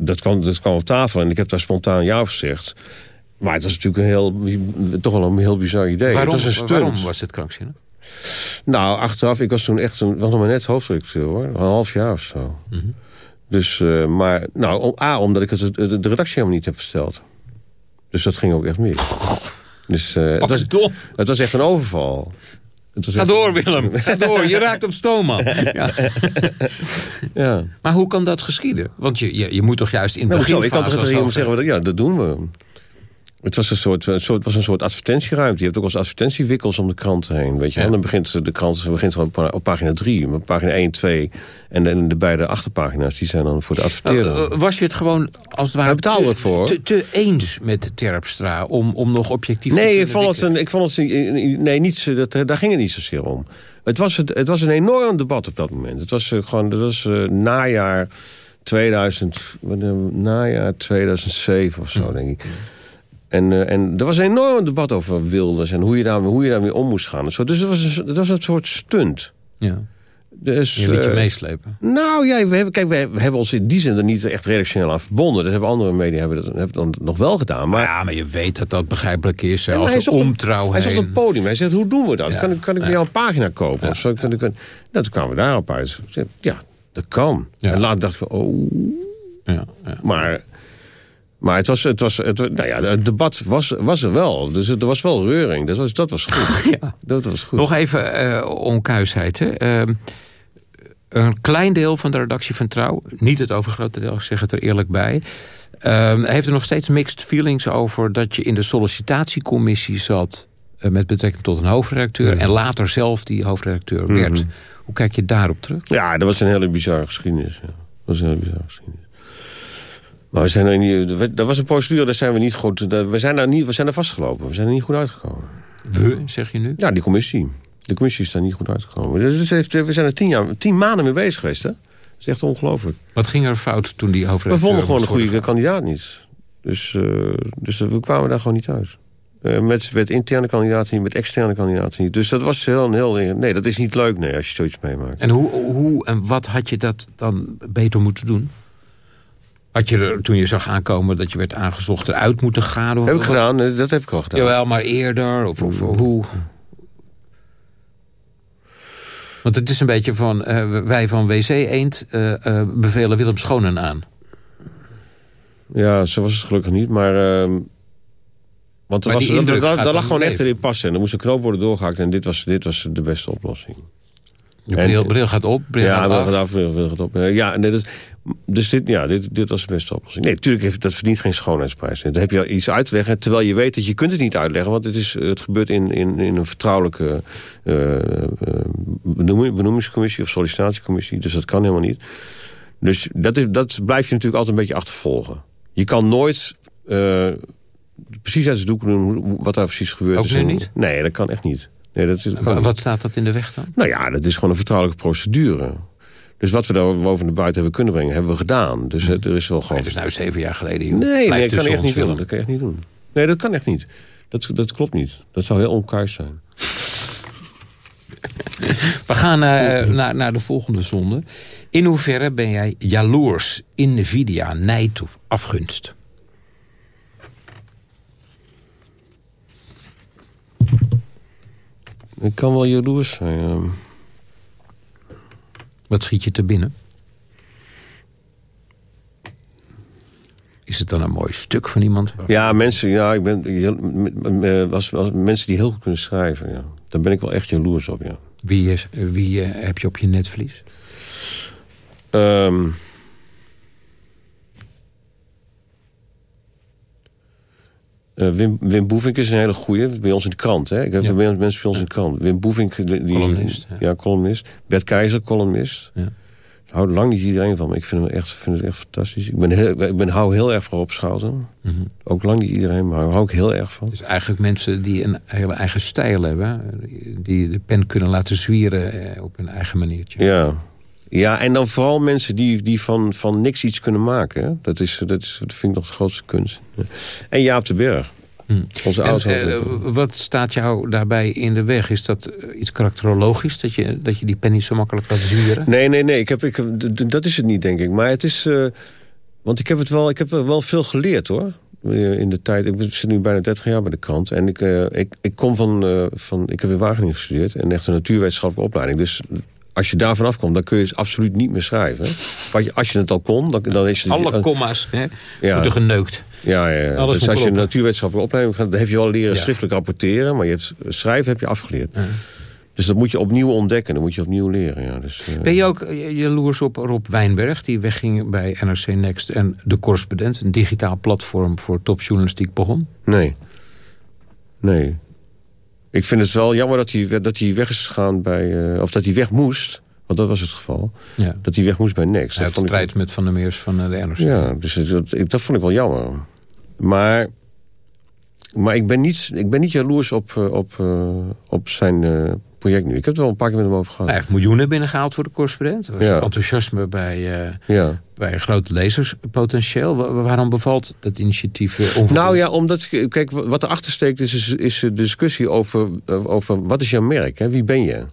dat, kwam, dat kwam op tafel en ik heb daar spontaan ja op gezegd. Maar het was natuurlijk een heel, toch wel een heel bizar idee. Waarom, het was een stunt. waarom was het krankzinnig? Nou, achteraf, ik was toen echt een, was nog maar net hoofdredacteur hoor. Een half jaar of zo. Mhm. Dus, eh, maar, nou, om- A, omdat ik het de, de redactie helemaal niet heb verteld. Dus dat ging ook echt mis. Dus eh, het, was, het was echt een overval. Het was Ga door, Willem. Ga door. Je raakt op stoom, man. Ja. Ja. Maar hoe kan dat geschieden? Want je, je, je moet toch juist in het Nou, begin ik kan toch tegen iemand zeggen, ja, dat doen we. Het was een soort, een soort, was een soort advertentieruimte. Je hebt ook eens advertentiewikkels om de krant heen. Weet je? wel. Dan begint de krant begint gewoon op, op pagina 3, maar pagina 1, 2... en de beide achterpagina's die zijn dan voor de adverteren. Uh, uh, was je het gewoon als het ware te, ervoor. te, te eens met Terpstra om, om nog objectief te Nee, ik vond het, een, ik vond het een- nee, niet, dat, daar ging het niet zozeer om. Het was, het, het was een enorm debat op dat moment. Het was eh, gewoon, dat was eh, najaar 2000, wanneer- najaar 2007 of zo, denk ik. En, eh, en er was een enorm debat over Wilders en hoe je, daar, hoe je daarmee om moest gaan. en zo. Dus het was, een, het was een soort stunt. Ja. Dus, Je liet je eh, meeslepen. nou ja, we hebben, kijk, we hebben ons in die zin er niet echt redactioneel aan verbonden. Dat hebben andere media hebben dat, hebben dan nog wel gedaan. Maar, ja, maar je weet dat dat begrijpelijk is. hè, als hij zocht omtrouw op, Hij zat op het podium. Hij zegt, hoe doen we dat? Ja. Kan, ik- kan ik bij jou een pagina kopen? Ja. Of zo? Kan nou, toen kwamen we daarop uit. Ja, dat kan. En later dachten we, oh... Ja, ja. Maar, maar het was, het was, het, nou ja, het debat was, was er wel. Dus er was wel reuring. Dat was, dat was goed. Dat was goed. Nog even eh onkuisheid. Hè. Ehm, een klein deel van de redactie van Trouw... niet het overgrote deel, ik zeg het er eerlijk bij... ehm, heeft er nog steeds mixed feelings over... dat je in de sollicitatiecommissie zat... eh, met betrekking tot een hoofdredacteur... en later zelf die hoofdredacteur werd. Mhm. Hoe kijk je daarop terug? Ja, dat was een hele bizarre geschiedenis. Ja. Dat was een hele bizarre geschiedenis. Maar we zijn er niet, dat was een procedure, daar zijn we niet goed. daar- We zijn daar niet, we zijn er vastgelopen. We zijn er niet goed uitgekomen. We, zeg je nu? Ja, die commissie. De commissie is daar niet goed uitgekomen. Dus heeft, we zijn er tien, jaar, tien maanden mee bezig geweest, hè? Dat is echt ongelooflijk. Wat ging er fout toen die We hoofdredacteur... vonden gewoon een goede kandidaat niet. Dus, eh, dus we kwamen daar gewoon niet uit. Eh, met, met interne kandidaten niet, met externe kandidaten niet. Dus dat was heel, heel... Nee, dat is niet leuk, nee, als je zoiets meemaakt. En hoe, hoe en wat had je dat dan beter moeten doen? Had je er, toen je zag aankomen dat je werd aangezocht eruit moeten gaan? Of, Heb ik gedaan, eh, dat heb ik al gedaan. Jawel, maar eerder? Of, of hoe? Want het is een beetje van... eh, wij van WC Eend eh, bevelen Willem Schonen aan. Ja, zo was het gelukkig niet, maar... ehm, want er was, lag gewoon echt leven. in die passen. En er moest een knoop worden doorgehakt en dit was, dit was de beste oplossing. Je En- bril, bril gaat op, bril ja, gaat af. gaat af, bril, bril gaat op. Ja, nee, dus dit, ja, dit, dit was de beste oplossing. Nee, natuurlijk heeft dat verdient geen schoonheidsprijs. Dan heb je iets uit te leggen, terwijl je weet dat je kunt het niet uitleggen, want het, is, het gebeurt in, in, in een vertrouwelijke eh, eh, benoeming- benoemingscommissie of sollicitatiecommissie, dus dat kan helemaal niet. Dus dat, is, dat blijf je natuurlijk altijd een beetje achtervolgen. Je kan nooit eh, precies uit de doek doen wat daar precies gebeurd Ook is. En- niet? Nee, dat kan echt niet. Nee, dat, is-. Wat staat dat in de weg dan? Nou ja, dat is gewoon een vertrouwelijke procedure. Dus wat we daar boven de buiten hebben kunnen brengen, hebben we gedaan. Dus het- er is wel gewoon... Het is nou zeven jaar geleden. joh. Nee, dat kan echt niet doen. Willem. Dat kan je echt niet doen. Nee, dat kan echt niet. Dat, dat klopt niet. Dat zou heel onkuis zijn. We gaan eh, naar, naar de volgende zonde. In hoeverre ben jij jaloers, invidia, nijd of afgunst? Ik kan wel jaloers zijn. Wat schiet je te binnen? Is het dan een mooi stuk van iemand? Ja, mensen, ja, ik ben, eh, als, als mensen die heel goed kunnen schrijven, ja. Daar ben ik wel echt jaloers op, ja. Wie, is, wie eh, heb je op je netvlies? Ehm. Eh, Wim, Wim Boevink is een hele goeie. Bij ons in de krant, hè? Ik heb Ja. mensen bij ons in de krant. Wim Boevink, die, die- Columnist, Ja. columnist. Bert Keizer, columnist. Ja. Houdt lang niet iedereen van me. Ik vind, hem echt, vind het echt fantastisch. Ik, ben heel, ik ben, hou heel erg van Rob Schouten. Mhm. Ook lang niet iedereen, maar hou ik heel erg van. Dus eigenlijk mensen die een hele eigen stijl hebben. Die de pen kunnen laten zwieren eh, op hun eigen maniertje. Ja, ja en dan vooral mensen die, die van, van niks iets kunnen maken. hè. Dat, is, dat, is, dat vind ik nog de grootste kunst. En Jaap de Berg. Onze En, eh, wat staat jou daarbij in de weg? Is dat eh, iets karakterologisch? Dat je, dat je die pen niet zo makkelijk laat zwieren? Nee, nee, nee. Ik heb, ik dat is het niet, denk ik. Maar het is... eh, want ik heb, het wel, ik heb wel veel geleerd, hoor. In de tijd. Ik zit nu bijna 30 jaar bij de krant. En ik, ik, ik kom van, van... Ik heb in Wageningen gestudeerd. En echt een natuurwetenschappelijke opleiding. Dus als je daarvan afkomt, dan kun je het absoluut niet meer schrijven. Je- als je het al kon, dan, dan is het... Alle komma's hè, Ja. worden geneukt. Ja, ja, ja. Alles dus als je een natuurwetenschappelijke opleiding gaat... dan heb je wel leren schriftelijk rapporteren... maar je hebt, schrijven heb je afgeleerd. Dus dat moet je opnieuw ontdekken. Dat moet je opnieuw leren, ja. Dus, eh, Ben je ook eh, jaloers op Rob Wijnberg? Die wegging bij NRC Next en De Correspondent. Een digitaal platform voor topjournalistiek begon. Nee. Nee. Ik vind het wel jammer dat hij, dat hij weg is gegaan bij... eh, of dat hij weg moest, want dat was het geval. Ja. Dat hij weg moest bij Next. Hij Dat had vond ik- strijd met Van der Meers van eh, de NRC. Ja, dus dat, dat vond ik wel jammer. Maar, maar ik, ben niet, ik ben niet jaloers op, eh, op, eh, op zijn eh, project nu. Ik heb het wel een paar keer met hem over gehad. Hij heeft miljoenen binnengehaald voor de correspondent. Er was Ja. enthousiasme bij, eh, Ja. bij groot lezerspotentieel. Wa- waarom bevalt dat initiatief onvoldoende? Nou ja, omdat, kijk, wat erachter steekt is, is, is de discussie over, over wat is jouw merk, hè? wie ben je?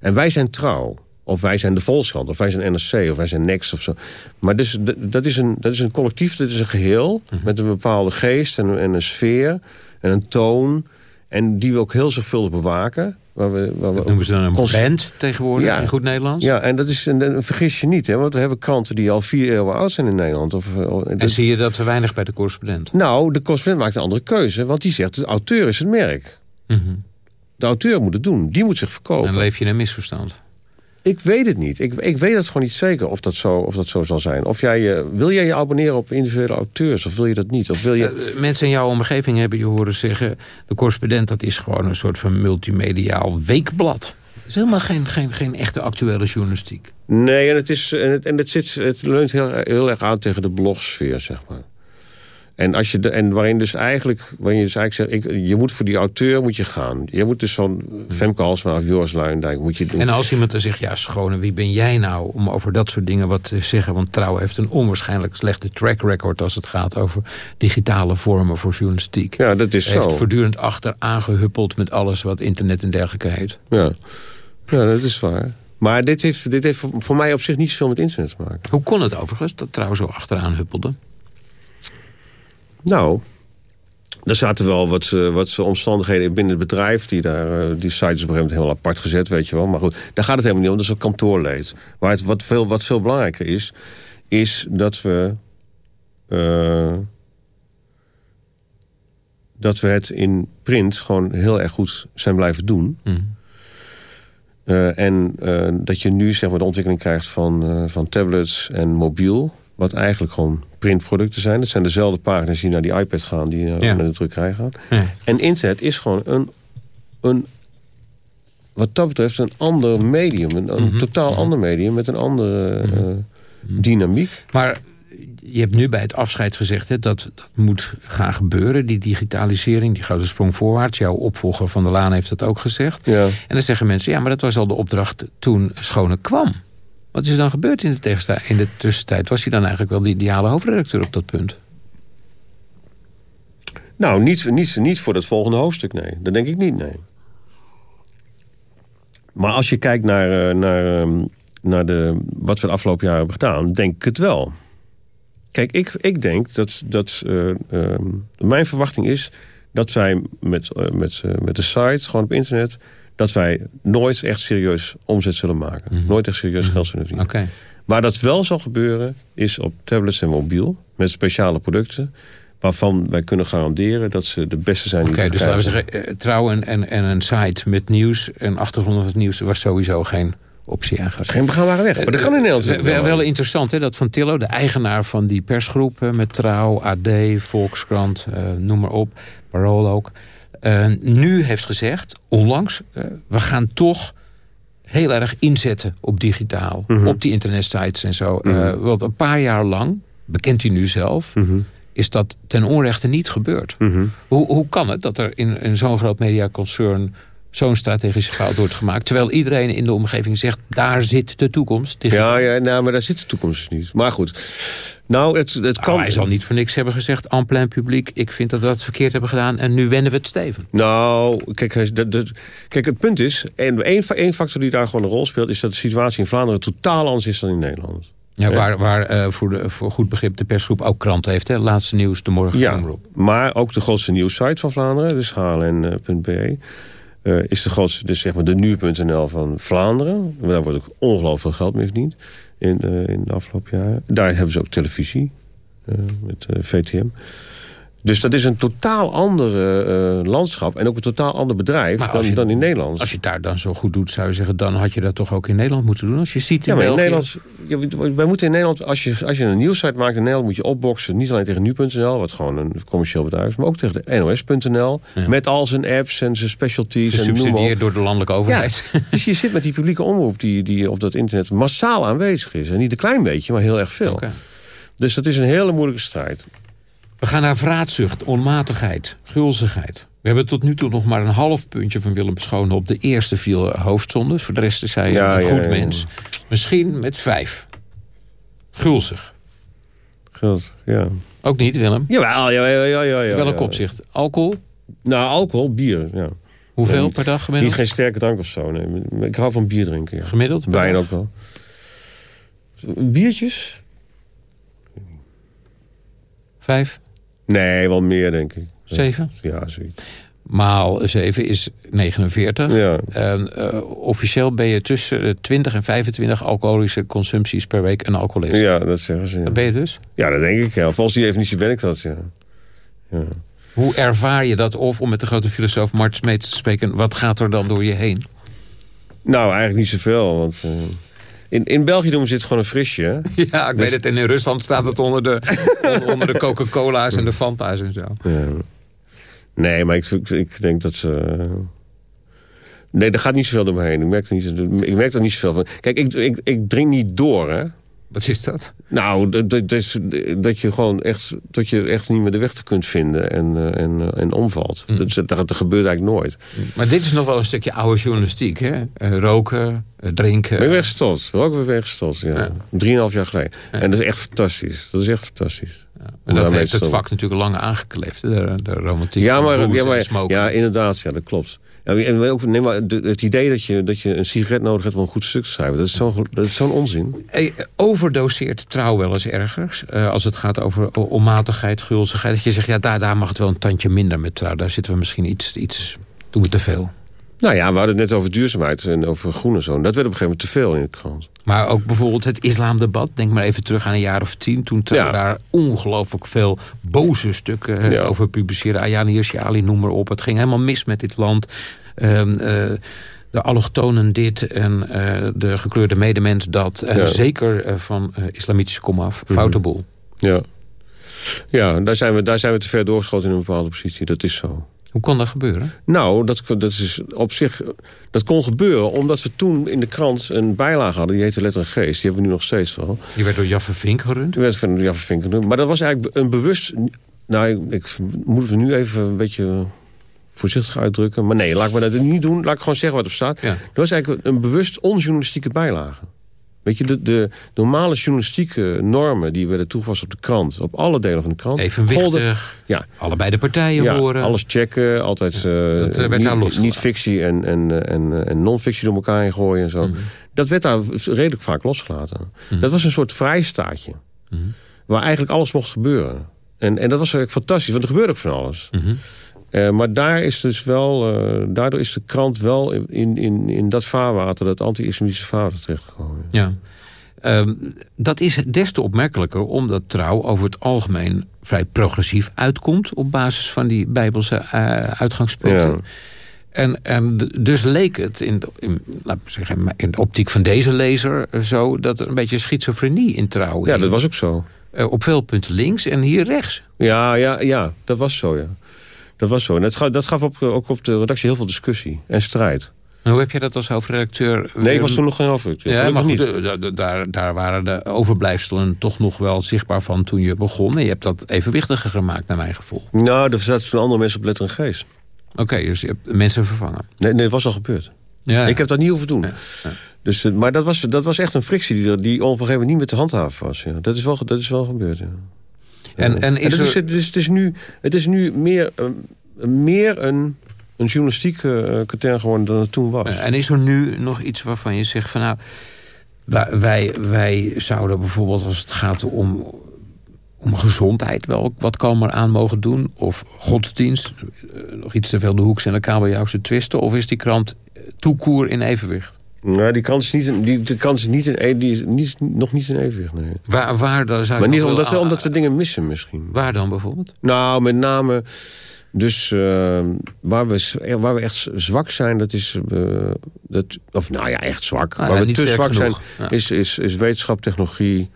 En wij zijn trouw. Of wij zijn de Volkskrant, of wij zijn NRC, of wij zijn Next of zo. Maar dus, dat, is een, dat is een collectief, dat is een geheel... Mhm. met een bepaalde geest en, en een sfeer en een toon... en die we ook heel zorgvuldig bewaken. Waar we, waar we noemen ze dan een brand tegenwoordig Ja. in goed Nederlands. Ja, en dat is, en, en vergis je niet, hè, want we hebben kranten die al vier eeuwen oud zijn in Nederland. Of, eh, En dat- zie je dat te weinig bij de correspondent? nou, de consument maakt een andere keuze. Want die zegt, de auteur is het merk. Mhm. De auteur moet het doen. Die moet zich verkopen. Dan leef je in een misverstand. Ik weet het niet. Ik, ik weet het gewoon niet zeker of dat zo, of dat zo zal zijn. Of jij, eh, wil jij je abonneren op individuele auteurs? Of wil je dat niet? Of wil je... Eh, mensen in jouw omgeving hebben je horen zeggen... de correspondent dat is gewoon een soort van multimediaal weekblad. Het is helemaal geen, geen, geen echte actuele journalistiek. Nee, en het, is, en het, en het, zit, het leunt heel, heel erg aan tegen de blogsfeer, zeg maar. En, als je de, en waarin, dus eigenlijk, waarin je dus eigenlijk zegt... Ik, je moet voor die auteur moet je gaan. Je moet dus van Femke Halsma of Joris Luijendijk moet je doen. En als iemand dan zegt, ja schone, wie ben jij nou... om over dat soort dingen wat te zeggen? Want Trouw heeft een onwaarschijnlijk slechte track record... als het gaat over digitale vormen voor journalistiek. Ja, dat is Heeft zo. voortdurend achter aangehuppeld met alles wat internet en dergelijke heet. Ja. ja, dat is waar. Maar dit heeft, dit heeft voor mij op zich niet zoveel met internet te maken. Hoe kon het overigens dat Trouw zo achteraan huppelde? Nou, er zaten wel wat, eh, wat omstandigheden binnen het bedrijf. Die, daar, eh, die site is op een gegeven moment helemaal apart gezet, weet je wel. Maar goed, daar gaat het helemaal niet om. Dat is een kantoorleed. Waar het, wat, veel, wat veel belangrijker is, is dat we... eh, dat we het in print gewoon heel erg goed zijn blijven doen. Eh, en dat je nu zeg maar, de ontwikkeling krijgt van, van tablets en mobiel. Wat eigenlijk gewoon printproducten zijn. Dat zijn dezelfde pagina's die naar die iPad gaan, die naar, Ja. naar de drukkerij gaan. Ja. En internet is gewoon een, een, wat dat betreft, een ander medium. Een, een totaal ander medium met een andere eh, dynamiek. Maar je hebt nu bij het afscheid gezegd... Hè, dat dat moet gaan gebeuren, die digitalisering, die grote sprong voorwaarts. Jouw opvolger Van der Laan heeft dat ook gezegd. Ja. En dan zeggen mensen, ja, maar dat was al de opdracht toen Schone kwam. Wat is er dan gebeurd in de, in de tussentijd? Was hij dan eigenlijk wel de ideale hoofdredacteur op dat punt? Nou, niet, niet, niet voor het volgende hoofdstuk, nee. Dat denk ik niet, nee. Maar als je kijkt naar, eh, naar, ehm, naar de, wat we de afgelopen jaren hebben gedaan... denk ik het wel. Kijk, ik, ik denk dat... dat eh, ehm, mijn verwachting is dat wij met, eh, met, met de site, gewoon op internet... dat wij nooit echt serieus omzet zullen maken. Nooit echt serieus geld zullen verdienen. Oké. Waar dat wel zal gebeuren, is op tablets en mobiel... met speciale producten waarvan wij kunnen garanderen... dat ze de beste zijn die Oké, we dus laten we krijgen. zeggen, eh, trouw en, en, en een site met nieuws en achtergrond van het nieuws was sowieso geen optie eigenlijk. Geen begaanbare weg, maar dat kan in Nederland Eh, wel, wel interessant hè, dat Van Tillo, de eigenaar van die persgroep... eh, met Trouw, AD, Volkskrant, eh, noem maar op, Parool ook... eh, nu heeft gezegd, onlangs, eh, we gaan toch heel erg inzetten op digitaal. Mhm. Op die internetsites en zo. Mhm. Eh, want een paar jaar lang, bekent u nu zelf... Mhm. is dat ten onrechte niet gebeurd. Hoe, hoe kan het dat er in, in zo'n groot mediaconcern... zo'n strategische fout wordt gemaakt... terwijl iedereen in de omgeving zegt... daar zit de toekomst. Ja, ja nou, maar daar zit de toekomst dus niet. Maar goed. Nou, het, het kan... Nou, hij zal niet voor niks hebben gezegd... en plein publiek, ik vind dat we het verkeerd hebben gedaan... en nu wenden we het steven. Nou, kijk, dat, dat- kijk, het punt is... en één, één factor die daar gewoon een rol speelt... is dat de situatie in Vlaanderen totaal anders is dan in Nederland. Ja, waar waar eh, voor, de, voor goed begrip de persgroep ook krant heeft. Hè? Laatste nieuws, de morgen Ja, omroep. maar ook de grootste nieuwssite van Vlaanderen, dus hln.be... eh, is de grootste, dus zeg maar de nu.nl van Vlaanderen. Daar wordt ook ongelooflijk veel geld mee verdiend in, eh, in de afgelopen jaren. Daar hebben ze ook televisie eh, met VTM. Dus dat is een totaal andere eh, landschap en ook een totaal ander bedrijf dan, je- dan in Nederland. Als je het daar dan zo goed doet, zou je zeggen... dan had je dat toch ook in Nederland moeten doen? Als je ziet in Ja, maar in. Nederland, ja, wij moeten in Nederland, als je, als je een nieuwssite maakt in Nederland, moet je opboksen. Niet alleen tegen nu.nl, wat gewoon een commercieel bedrijf is, maar ook tegen de NOS.nl. Met al zijn apps en zijn specialties. en. Gesubsidieerd door de landelijke overheid. Ja, dus je zit met die publieke omroep die, die op dat internet massaal aanwezig is. En niet een klein beetje, maar heel erg veel. Dus dat is een hele moeilijke strijd. We gaan naar vraatzucht, onmatigheid, gulzigheid. We hebben tot nu toe nog maar een half puntje van Willem Schone... op de eerste vier hoofdzondes. Voor de rest is hij Ja, een ja, goed ja. mens. Misschien met vijf. Gulzig. Goed, ja. Ook niet, Willem? Jawel, ja, ja, ja, ja. Welk opzicht? Alcohol? Nou, alcohol, bier, ja. Hoeveel Nee, per dag gemiddeld? Niet geen sterke drank of zo, nee. Ik hou van bier drinken, ja. Gemiddeld Wijn ook wel. Biertjes? Vijf? Nee, wel meer, denk ik. Zeven? Ja, zoiets. Maal 7 is 49. Ja. En, eh, officieel ben je tussen de 20 en 25 alcoholische consumpties per week een alcoholist. Ja, dat zeggen ze. Ja. Dat ben je dus? Ja, dat denk ik. Ja. Volgens die definitie ben ik dat, ja. ja. Hoe ervaar je dat? Of om met de grote filosoof Mart Smeets te spreken... wat gaat er dan door je heen? Nou, eigenlijk niet zoveel, want... eh, in, in België doen we het gewoon een frisje, hè? Ja, ik weet het. En in Rusland staat het onder de, onder de Coca-Cola's en de Fanta's en zo. Ja. Nee, maar ik, ik, ik denk dat ze... Nee, er gaat niet zoveel door me heen. Ik merk er niet, ik merk er niet zoveel van. Kijk, ik, ik, ik drink niet door, hè? Wat is dat? Nou, dat, is, dat je gewoon echt, dat je echt niet meer de weg te kunt vinden en, eh, en, eh, en omvalt. Dat, dat, dat gebeurt eigenlijk nooit. Maar dit is nog wel een stukje oude journalistiek, hè? Eh, roken, drinken. Ben weggestopt. Roken we weggestopt, ja. Drieënhalf jaar geleden. En dat is echt fantastisch. Dat is echt fantastisch. En Om dat heeft het vak natuurlijk lang aangekleefd. hè, De, de romantiek. Ja, maar, ja, en maar, ja, inderdaad, ja, dat klopt. En ook, nee, maar het idee dat je, dat je een sigaret nodig hebt om een goed stuk te schrijven... dat is zo'n zo'n onzin. Overdoseert trouw wel eens ergens? eh, als het gaat over onmatigheid, gulzigheid. Dat je zegt, ja, daar, daar mag het wel een tandje minder met trouw. Daar zitten we misschien iets, iets doen we te veel. Nou ja, we hadden het net over duurzaamheid en over groen en zo. Dat werd op een gegeven moment te veel in de krant. Maar ook bijvoorbeeld het islamdebat. Denk maar even terug aan een jaar of tien. Toen Ja. daar ongelooflijk veel boze stukken eh, Ja. over publiceerden. Ayaan Hirsi Ali, noem maar op. Het ging helemaal mis met dit land. Ehm, eh, de allochtonen dit en eh, de gekleurde medemens dat. En Ja. zeker van islamitische komaf. Foute boel. Ja, ja daar, zijn we, daar zijn we te ver doorgeschoten in een bepaalde positie. Dat is zo. Hoe kan dat gebeuren? Nou, dat, dat is op zich. Dat kon gebeuren omdat we toen in de krant een bijlage hadden. Die heette Letter en Geest. Die hebben we nu nog steeds wel. Die werd door Jaffe Vink gerund. Die werd van Jaffe Vink genoemd. Maar dat was eigenlijk een bewust. Nou, ik, ik moet het nu even een beetje voorzichtig uitdrukken. Maar nee, laat ik me dat niet doen. Laat ik gewoon zeggen wat op staat. Ja. Dat was eigenlijk een bewust onjournalistieke bijlage. Weet je, de, de normale journalistieke normen die werden toegepast op de krant, op alle delen van de krant. Evenwichtig. golden- ja, Allebei de partijen ja, horen. alles checken, altijd eh, dat, eh, werd niet, losgelaten. niet fictie en, en, en, en non-fictie door elkaar heen gooien en zo. Mhm. Dat werd daar redelijk vaak losgelaten. Dat was een soort vrijstaatje. Mhm. Waar eigenlijk alles mocht gebeuren. En, en dat was eigenlijk fantastisch, want er gebeurde ook van alles. Eh, maar daar is dus wel, eh, daardoor is de krant wel in, in, in dat vaarwater, dat anti-islamitische vaarwater terechtgekomen. Ja. Ehm, dat is des te opmerkelijker omdat trouw over het algemeen vrij progressief uitkomt... op basis van die bijbelse eh, uitgangspunten. Ja. En, en dus leek het in, de- in, laat ik zeggen, in de optiek van deze lezer zo... dat er een beetje schizofrenie in trouw Ja, dat was ook zo. Op veel punten links en hier rechts. Ja, ja, ja, dat was zo, ja. Dat was zo. En dat gaf, dat gaf op, ook op de redactie heel veel discussie en strijd. En hoe heb je dat als hoofdredacteur... Nee, ik was toen nog geen hoofdredacteur. Ja, maar goed, niet. eh, da- daar, daar waren de overblijfselen toch nog wel zichtbaar van toen je begon. En je hebt dat evenwichtiger gemaakt, naar mijn gevoel. Nou, er zaten toen andere mensen op letter en geest. Oké, dus je hebt mensen vervangen. Nee, nee, dat was al gebeurd. Ja, ja. Ik heb dat niet hoeven doen. Dus, eh, maar dat was, dat was echt een frictie die, die op een gegeven moment niet meer te handhaven was. Ja. Dat, is wel, dat is wel gebeurd, ja. En, en is er- is, het, is, het is nu, het is nu meer, eh, meer een, een journalistieke eh, katern geworden dan het toen was. En is er nu nog iets waarvan je zegt van nou... wij- wij, wij zouden bijvoorbeeld als het gaat om, om gezondheid wel wat kalmer aan mogen doen? Of godsdienst, eh, nog iets te veel de hoeks en de kabeljauwse twisten? Of is die krant eh, toekoer in evenwicht? Nou, die kans is niet, in- die, de kans is niet in, e- die is niet, nog niet in evenwicht, nee. Waar, waar dan zou Maar niet omdat, aan- omdat ze dingen missen misschien. Waar dan bijvoorbeeld? Nou, met name... Dus eh, waar, we, z- waar we echt zwak zijn, dat is... eh, dat, of nou ja, echt zwak. Ah, ja, waar we te zwak zijn. Ja. is, is, is wetenschap, technologie...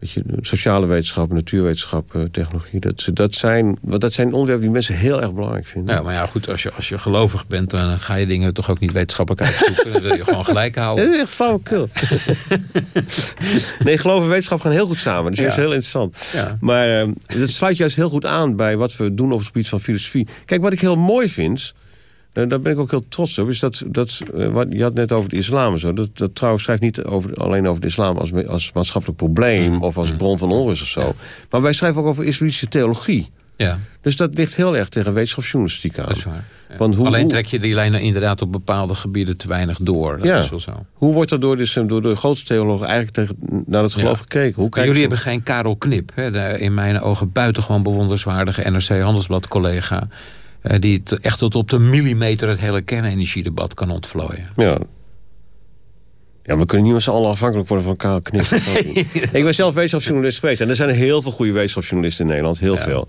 Weet je, sociale wetenschap, natuurwetenschap, eh, technologie. Dat, dat, zijn, want dat zijn onderwerpen die mensen heel erg belangrijk vinden. Ja, maar ja, goed, als je, als je gelovig bent... dan ga je dingen toch ook niet wetenschappelijk uitzoeken. dan wil je gewoon gelijk houden. Dat is echt flauwekul. nee, geloof en wetenschap gaan heel goed samen. Dat is Ja. heel interessant. Ja. Maar eh, dat sluit juist heel goed aan bij wat we doen op het gebied van filosofie. Kijk, wat ik heel mooi vind... eh, daar ben ik ook heel trots op. Is dat, dat, eh, wat, je had net over de islam en zo. Dat, dat trouwens schrijft niet over, alleen over de islam als, als maatschappelijk probleem... of als bron van onrust of zo. Maar wij schrijven ook over islamitische theologie. Ja, Dus dat ligt heel erg tegen wetenschapsjournalistiek aan. dat is waar. Ja. Want hoe, Alleen trek je die lijnen inderdaad op bepaalde gebieden te weinig door. Dat Ja. is wel zo. Hoe wordt er door de, door de grootste theologen eigenlijk tegen, naar het geloof Ja. gekeken? Hoe jullie hebben geen Karel Knip. Hè? De, in mijn ogen buitengewoon bewonderenswaardige NRC Handelsblad collega. Eh, die het echt tot op de millimeter het hele kernenergiedebat kan ontvlooien. Ja. Ja, we kunnen niet met z'n allen afhankelijk worden van Karel Knip. Ik ben zelf wetenschapsjournalist geweest. En er zijn heel veel goede wetenschapsjournalisten in Nederland. Heel veel.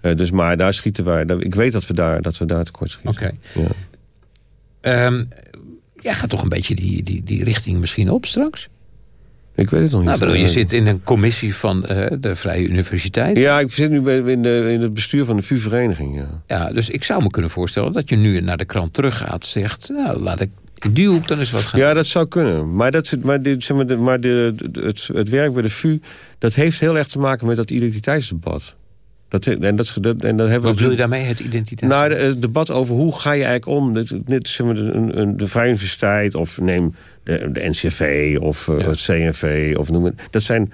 Eh, dus maar daar schieten wij... Ik weet dat we daar, dat we daar tekort schieten. Oké. Ja. Ehm, jij gaat toch een beetje die, die, die richting misschien op straks? Ik weet het nog niet. Nou, bedoel, je zit in een commissie van eh, de Vrije Universiteit. Ja, ik zit nu in, de, in het bestuur van de VU-vereniging. Ja. Ja, dus ik zou me kunnen voorstellen dat je nu naar de krant teruggaat. Zegt, nou, laat ik in die hoek dan eens wat gaan Ja, dat zou kunnen. Maar, dat, zit- maar, dit, zeg maar, de, maar de, de- het, het werk bij de VU... dat heeft heel erg te maken met dat identiteitsdebat. Dat, en dat, en dat hebben we Wat bedoel je daarmee, het identiteit? Nou, het debat over hoe ga je eigenlijk om... Net, zeg maar, de, de Vrije Universiteit of neem de, de NCV of eh, het CNV... Of noem het, dat zijn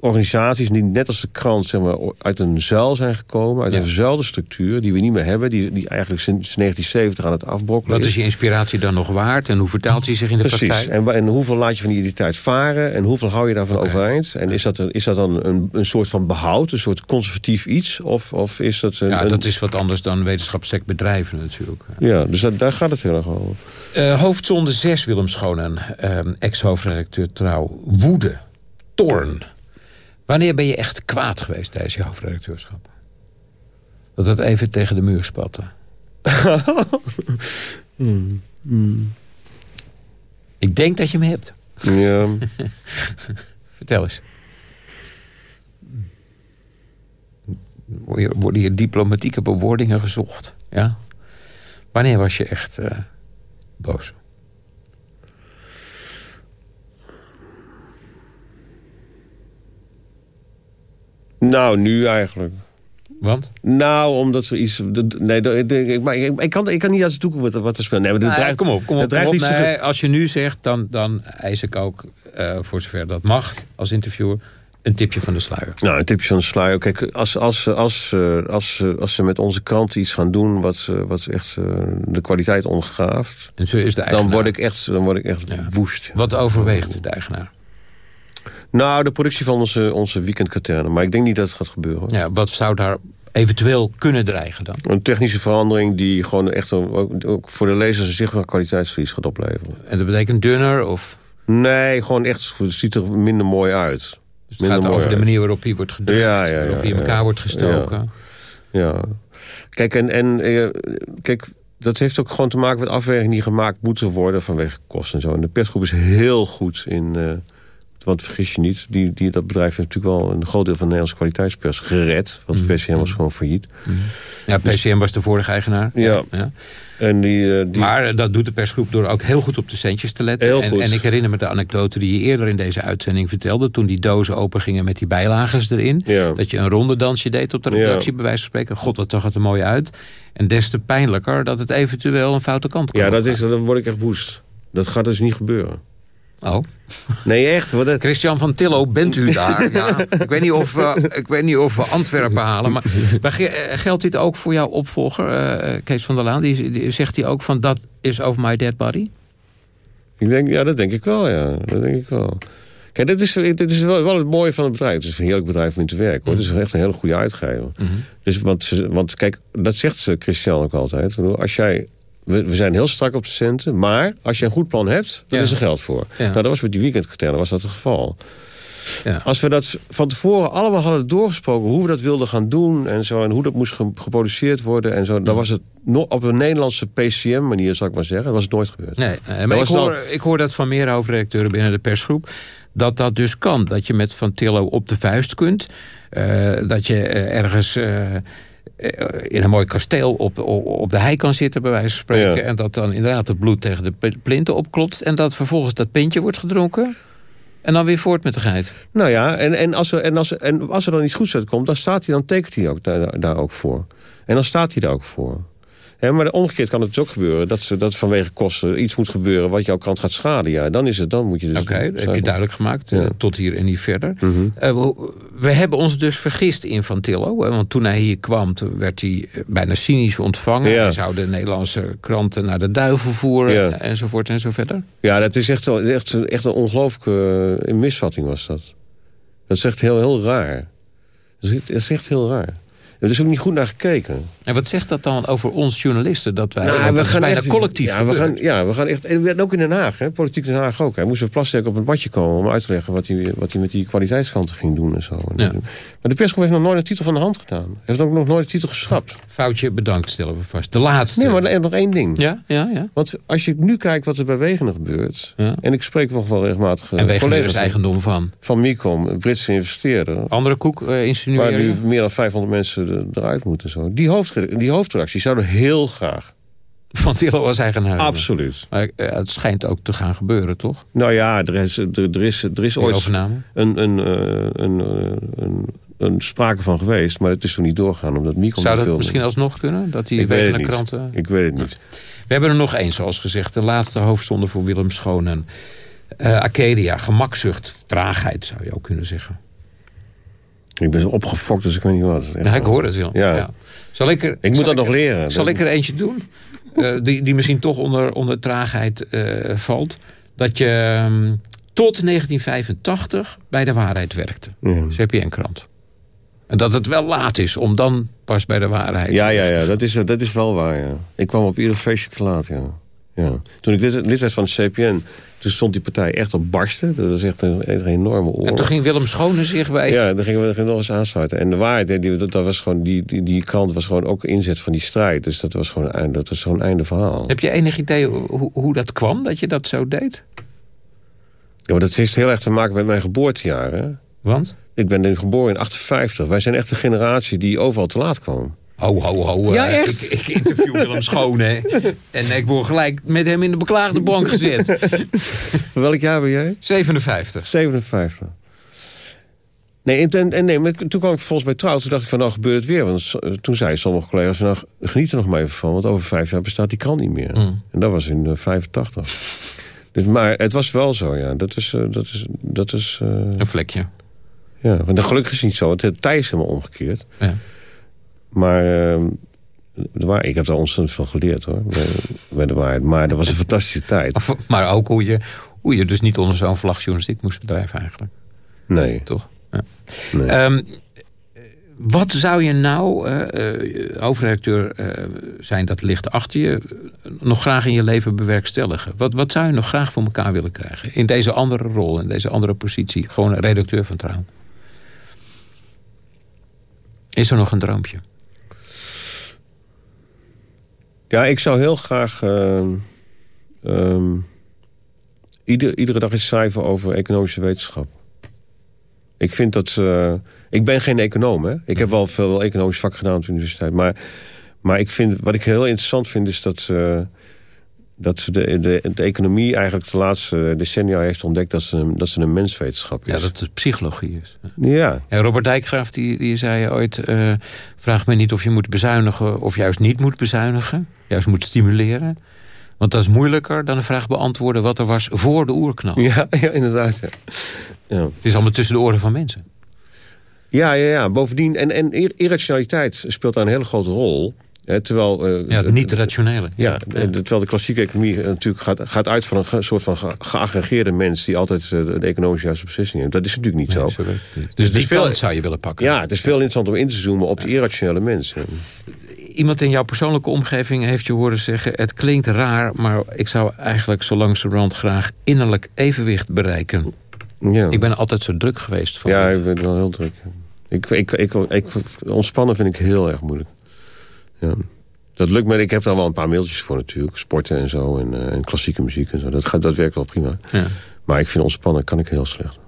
organisaties die net als de krant zeg maar, uit een zuil zijn gekomen... uit een verzuilde structuur die we niet meer hebben... die, die eigenlijk sinds 1970 aan het afbrokkelen Wat is je inspiratie dan nog waard en hoe vertaalt hij zich in de Precies. praktijk? En, en hoeveel laat je van die identiteit varen? En hoeveel hou je daarvan overeind? En is dat, een, is dat dan een, een soort van behoud? Een soort conservatief iets? Of, of is dat een... Ja, een- dat is wat anders dan wetenschapssec bedrijven natuurlijk. ja dus dat, daar gaat het heel erg over. Eh, hoofdzonde 6, Willem Schonen, eh, ex-hoofdredacteur Trouw. Woede, toorn. Wanneer ben je echt kwaad geweest tijdens je hoofdredacteurschap? Dat het even tegen de muur spatte. Hmm, hmm. Ik denk dat je me hebt. Ja. Vertel eens. Worden hier- diplomatieke bewoordingen gezocht? Ja? Wanneer was je echt eh, boos? Nou, nu eigenlijk. Want? Nou, omdat er iets... dat- Nee, dat- ik, ik, maar ik, ik kan, ik kan niet uit de toekomst wat, wat er speelt. Nee, maar dat Nou ja, kom op, kom dat op. dreigt kom op. iets te- Nee, als je nu zegt, dan, dan eis ik ook, eh, voor zover dat mag, als interviewer, een tipje van de sluier. Nou, een tipje van de sluier. Kijk, als, als, als, eh, als, eh, als ze met onze krant iets gaan doen... wat, wat echt de kwaliteit ondergraaft... En zo is de dan word ik echt, dan word ik echt woest. Wat overweegt de eigenaar? Nou, de productie van onze, onze weekendkaterne. Maar ik denk niet dat het gaat gebeuren. Ja, wat zou daar eventueel kunnen dreigen dan? Een technische verandering die gewoon echt een, ook, voor de lezers een zichtbaar kwaliteitsverlies gaat opleveren. En dat betekent dunner of... Nee, gewoon echt, het ziet er minder mooi uit. Dus het Minder gaat over de manier waarop hij wordt gedrukt, Ja, ja, ja, waarop hij in elkaar wordt gestoken. Ja. ja. Kijk, en, en eh, kijk, dat heeft ook gewoon te maken met afwegingen die gemaakt moeten worden vanwege kosten en zo. En de persgroep is heel goed in, eh, want vergis je niet, die, die, dat bedrijf heeft natuurlijk wel een groot deel van de Nederlandse kwaliteitspers gered. Want Mhm. PCM was gewoon failliet. Ja, PCM was de vorige eigenaar. Ja. En die, eh, die... Maar eh, dat doet de persgroep door ook heel goed op de centjes te letten. Heel en, goed. en ik herinner me de anekdote die je eerder in deze uitzending vertelde... toen die dozen open gingen met die bijlagers erin. Ja. Dat je een ronde dansje deed op de redactie, Ja. bij wijze van spreken. God, wat zag het er mooi uit. En des te pijnlijker dat het eventueel een foute kant kan ja, dat is, dan word ik echt woest. Dat gaat dus niet gebeuren. Oh. Nee, echt. Wat. Christian van Tillo, bent u daar? Ja, ik, weet niet of we, ik weet niet of we Antwerpen halen. Maar, eh, geldt dit ook voor jouw opvolger, eh, Kees van der Laan? Die, die- zegt hij ook van dat is over my dead body? Ik denk, ja, dat denk ik wel, ja. Dat denk ik wel. Kijk, dit is, dit is wel, wel het mooie van het bedrijf. Het is een heerlijk bedrijf om in te werken. Hoor. Het is echt een hele goede uitgever. Dus, want, want kijk, dat zegt ze Christian ook altijd. Als jij, we, we zijn heel strak op de centen, maar als je een goed plan hebt, dan Ja. is er geld voor. Ja. Nou, dat was met die weekendgetellen, was dat het geval. Ja. Als we dat van tevoren allemaal hadden doorgesproken... hoe we dat wilden gaan doen en zo... en hoe dat moest ge- geproduceerd worden en zo... dan was het op een Nederlandse PCM-manier, zal ik maar zeggen... was het nooit gebeurd. Nee, Dat maar ik dan- hoor, ik hoor dat van meer hoofdredacteuren binnen de persgroep... dat dat dus kan. Dat je met Van Tillo op de vuist kunt. eh, dat je eh, ergens eh, in een mooi kasteel op, op, de hei kan zitten, bij wijze van spreken. Ja. En dat dan inderdaad het bloed tegen de plinten opklotst. En dat vervolgens dat pintje wordt gedronken. En dan weer voort met de geit. Nou ja, en, en, als er, en, als, en als er dan iets goeds uitkomt... dan staat hij, dan tekent hij ook daar, daar ook voor. En dan staat hij daar ook voor. Hè, maar omgekeerd kan het dus ook gebeuren... Dat, ze, dat vanwege kosten iets moet gebeuren wat jouw krant gaat schaden. Ja, dan, is het, dan moet je dus... Oké, dat heb je duidelijk gemaakt. eh, Ja. tot hier en niet verder. Mhm. Eh, we, we hebben ons dus vergist in Van Tillo. Want toen hij hier kwam, toen werd hij eh, bijna cynisch ontvangen. Ja. Hij zou de Nederlandse kranten naar de duivel voeren. Ja. Enzovoort en zo verder. Ja, dat is echt, echt, echt een ongelooflijke misvatting was dat. Dat is echt heel, heel raar. Dat is echt heel raar. Er is ook niet goed naar gekeken. En wat zegt dat dan over ons journalisten? Dat wij Nou, dat is bijna echt- collectief Ja, we gaan, ja, we gaan echt. En we ook in Den Haag, hè, politiek Den Haag ook. Hij moest een plastic op het matje komen om uit te leggen wat hij, wat hij met die kwaliteitskranten ging doen en zo. Ja. Maar de persgroep heeft nog nooit een titel van de hand gedaan. Hij heeft ook nog nooit een titel geschrapt. Foutje bedankt, stellen we vast. De laatste. Nee, maar er nog één ding. Ja, ja, ja. Want als je nu kijkt wat er bij Wegenen gebeurt... Ja. en ik spreek nog wel regelmatig eh, En Wegener collega's... is eigendom van. Van Micom, een Britse investeerder... Andere koek eh waar insinueren. nu meer dan 500 mensen er- eruit moeten. Zo. Die, hoofdre- die hoofdredactie zouden heel graag... Van Tillo als eigenaar. Absoluut. Maar eh, het schijnt ook te gaan gebeuren, toch? Nou ja, er is, er, er is, er is ooit een, een, eh, een, eh, een, een sprake van geweest... maar het is toen niet doorgegaan omdat Micom Zou dat misschien alsnog kunnen? Dat die Ik weet het Wegener niet. kranten... Ik weet het niet. We hebben er nog één, zoals gezegd. De laatste hoofdzonde voor Willem Schoonen. Eh Acadia, gemakzucht, traagheid zou je ook kunnen zeggen. Ik ben zo opgefokt, dus ik weet niet wat. Ja, ik hoor het wel. Ja. Ja. Zal ik, er, Ik moet dat nog er- leren. Zal ik er eentje doen? Eh, die, die misschien toch onder, onder traagheid eh, valt. Dat je ehm, tot 1985 bij de waarheid werkte. Ja. CPN-krant. En dat het wel laat is om dan pas bij de waarheid Ja, ja, ja dat, is, dat is wel waar, ja. Ik kwam op ieder feestje te laat, ja. Ja. Toen ik lid, lid werd van de CPN, toen stond die partij echt op barsten. Dat is echt een, een enorme oorlog. En toen ging Willem Schone zich bij... Ja, dan gingen we nog eens aansluiten. En de waarheid, hè, die, dat, was gewoon, die, die, die krant was gewoon ook inzet van die strijd. Dus dat was gewoon een einde, dat was zo'n einde verhaal. Heb je enig idee hoe, hoe dat kwam, dat je dat zo deed? Ja, maar dat heeft heel erg te maken met mijn geboortejaar. Hè? Want? Ik ben geboren in 58. Wij zijn echt de generatie die overal te laat kwam. Ho, ho, ho. Ja, eh, echt? Ik, ik interview Willem Schone. En ik word gelijk met hem in de beklaagde bank gezet. Van welk jaar ben jij? 57. 57. Nee, en, en, nee, maar toen kwam ik volgens bij trouw. Toen dacht ik van, nou gebeurt het weer. Want s- toen zeiden sommige collega's nou geniet er nog maar even van. Want over vijf jaar bestaat die krant niet meer. Mm. En dat was in eh, 85. Dus, maar het was wel zo, ja. Dat is... eh, dat is, dat is eh, Een vlekje. ja, want dat gelukkig is het niet zo. Want het tij is helemaal omgekeerd. Ja. Maar eh, de waar, ik heb daar ontzettend veel geleerd, hoor. Bij, bij de waarheid. Maar dat was een fantastische tijd. Maar ook hoe je, hoe je dus niet onder zo'n vlag journalistiek moest bedrijven eigenlijk. Nee. Toch? Ja. Nee. Ehm, wat zou je nou, eh, hoofdredacteur eh, zijn, dat ligt achter je, nog graag in je leven bewerkstelligen? Wat, wat zou je nog graag voor elkaar willen krijgen? In deze andere rol, in deze andere positie. Gewoon redacteur van Trouw. Is er nog een droompje? Ja, ik zou heel graag... ieder, iedere dag eens schrijven over economische wetenschap. Ik vind dat... eh, ik ben geen econoom, hè. Ik heb wel veel economisch vak gedaan op de universiteit. Maar, maar ik vind, wat ik heel interessant vind is dat... eh, dat de, de, de economie eigenlijk de laatste decennia heeft ontdekt... dat ze een, dat ze een menswetenschap is. Ja, dat het psychologie is. Ja. En Robert Dijkgraaf die, die zei ooit... eh, vraag me niet of je moet bezuinigen of juist niet moet bezuinigen. Juist moet stimuleren. Want dat is moeilijker dan de vraag beantwoorden... wat er was voor de oerknal. Ja, ja inderdaad. Ja. Ja. Het is allemaal tussen de oren van mensen. Ja, ja, ja. Bovendien, en, en ir- irrationaliteit speelt daar een hele grote rol. Terwijl, eh, Ja, het de- niet-rationele. Ja, en de- terwijl de klassieke economie eh, natuurlijk gaat, gaat uit van een soort van ge- geaggregeerde mens... die altijd eh, de, economische juiste beslissing neemt. Dat is natuurlijk niet zo. niet. Dus het die veel- zou je willen pakken. Ja, het is veel interessanter om in te zoomen op de irrationele mens. hè. Iemand in jouw persoonlijke omgeving heeft je horen zeggen... het klinkt raar, maar ik zou eigenlijk zo langzamerhand graag innerlijk evenwicht bereiken. Ja. Ik ben altijd zo druk geweest. Van Ja, ik ben wel heel druk. Ik, ik, ik, ik, ontspannen vind ik heel erg moeilijk. Ja. Dat lukt me. Ik heb daar wel een paar mailtjes voor natuurlijk. Sporten en zo. En, eh, en klassieke muziek en zo. Dat, gaat, dat werkt wel prima. Ja. Maar ik vind ontspannen kan ik heel slecht.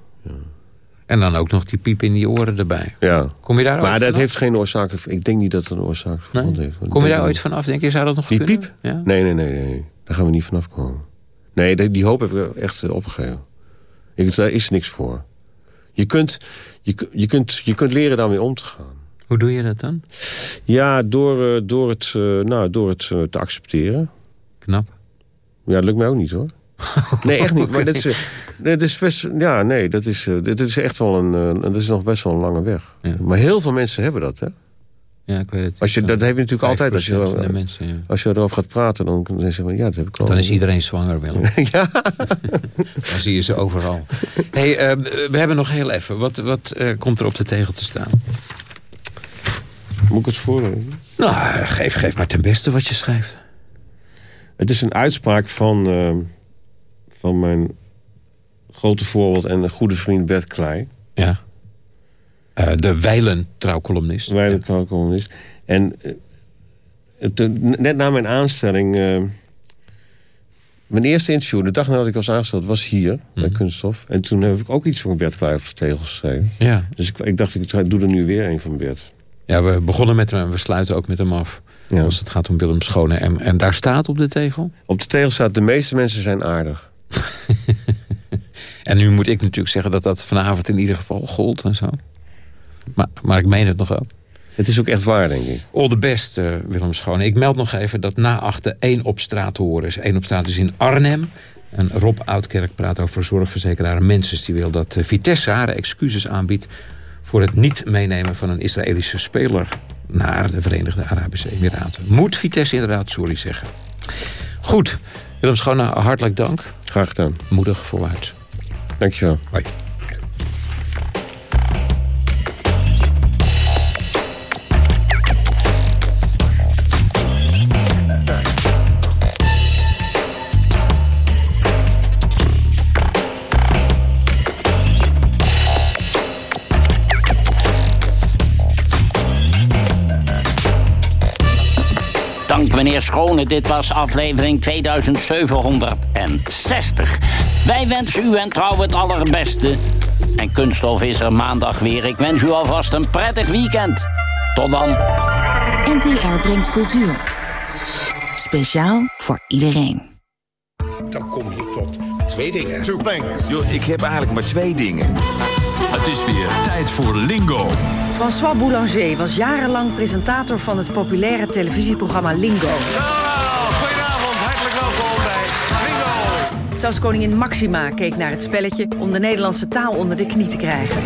En dan ook nog die piep in die oren erbij. Ja. Kom je daar maar dat vanaf? heeft geen oorzaak. Ik denk niet dat het een oorzaak Nee? heeft. Kom je daar ooit vanaf? Denk je, zou dat nog Die kunnen? piep? Ja? Nee, nee, nee, nee. Daar gaan we niet vanaf komen. Nee, die, die hoop heb ik echt eh, opgegeven. Ik, daar is niks voor. Je kunt, je, je, kunt, je kunt leren daarmee om te gaan. Hoe doe je dat dan? Ja, door, eh, door het, eh, nou, door het eh, te accepteren. Knap. Ja, dat lukt mij ook niet hoor. Nee, echt niet. Maar dit is, nee, dit is best. Ja, nee, dat is, dit is echt wel een. dat is nog best wel een lange weg. Maar heel veel mensen hebben dat, hè? Ja, ik weet het. Als je, dat heb je natuurlijk altijd. Als je, 5% van de er- mensen, ja. als je erover gaat praten, dan kun je zeggen: van, Ja, dat heb ik al. Dan is iedereen zwanger, Willem. ja. Dan zie je ze overal. hey, we hebben nog heel even. Wat, wat komt er op de tegel te staan? Moet ik het voorlezen? Nou, geef, geef maar ten beste wat je schrijft. Het is een uitspraak van, eh, van mijn grote voorbeeld en goede vriend Bert Klei. Ja. Eh, de wijlen trouwcolumnist. De trouwcolumnist. En eh, het, net na mijn aanstelling... mijn eerste interview, de dag nadat ik was aangesteld, was hier bij Kunststof. En toen heb ik ook iets van Bert Klei op de tegel geschreven. Ja. Dus ik, ik dacht, ik doe er nu weer een van Bert. Ja, we begonnen met hem en we sluiten ook met hem af. Ja. Als het gaat om Willem Schone. En, en daar staat op de tegel? Op de tegel staat, de meeste mensen zijn aardig. En nu moet ik natuurlijk zeggen dat dat vanavond in ieder geval gold en zo. Maar, maar ik meen het nog wel. Het is ook echt waar, denk ik. All the best, eh, Willem Schone. Ik meld nog even dat na achter één op straat te horen is. Eén op straat is in Arnhem. En Rob Oudkerk praat over zorgverzekeraar Menses. Die wil dat eh, Vitesse haar excuses aanbiedt... voor het niet meenemen van een Israëlische speler... naar de Verenigde Arabische Emiraten. Moet Vitesse inderdaad sorry zeggen. Goed, Willem Schone, hartelijk dank. Graag gedaan. Moedig voorwaarts. Dankjewel. Hoi. Meneer Schone, dit was aflevering 2760. Wij wensen u en trouw het allerbeste. En Kunststof is er maandag weer. Ik wens u alvast een prettig weekend. Tot dan. NTR brengt cultuur. Speciaal voor iedereen. Dan kom je tot twee dingen. Two things. Yo, ik heb eigenlijk maar twee dingen. Het is weer tijd voor Lingo. François Boulanger was jarenlang presentator van het populaire televisieprogramma Lingo. Goedenavond, hartelijk welkom bij Lingo. Zelfs koningin Maxima keek naar het spelletje om de Nederlandse taal onder de knie te krijgen.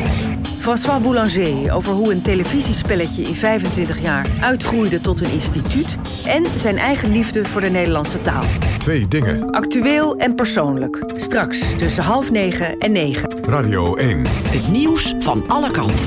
François Boulanger over hoe een televisiespelletje in 25 jaar uitgroeide tot een instituut en zijn eigen liefde voor de Nederlandse taal. Twee dingen. Actueel en persoonlijk. Straks tussen half negen en negen. Radio 1. Het nieuws van alle kanten.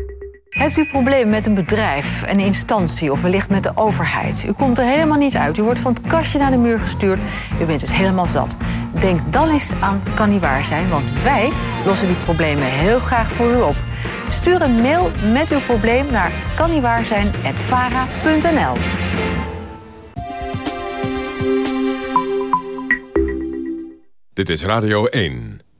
Heeft u problemen met een bedrijf, een instantie of wellicht met de overheid? U komt er helemaal niet uit. U wordt van het kastje naar de muur gestuurd. U bent het helemaal zat. Denk dan eens aan Kan Niet Waar Zijn, want wij lossen die problemen heel graag voor u op. Stuur een mail met uw probleem naar kanniewaarzijn.vara.nl Dit is Radio 1.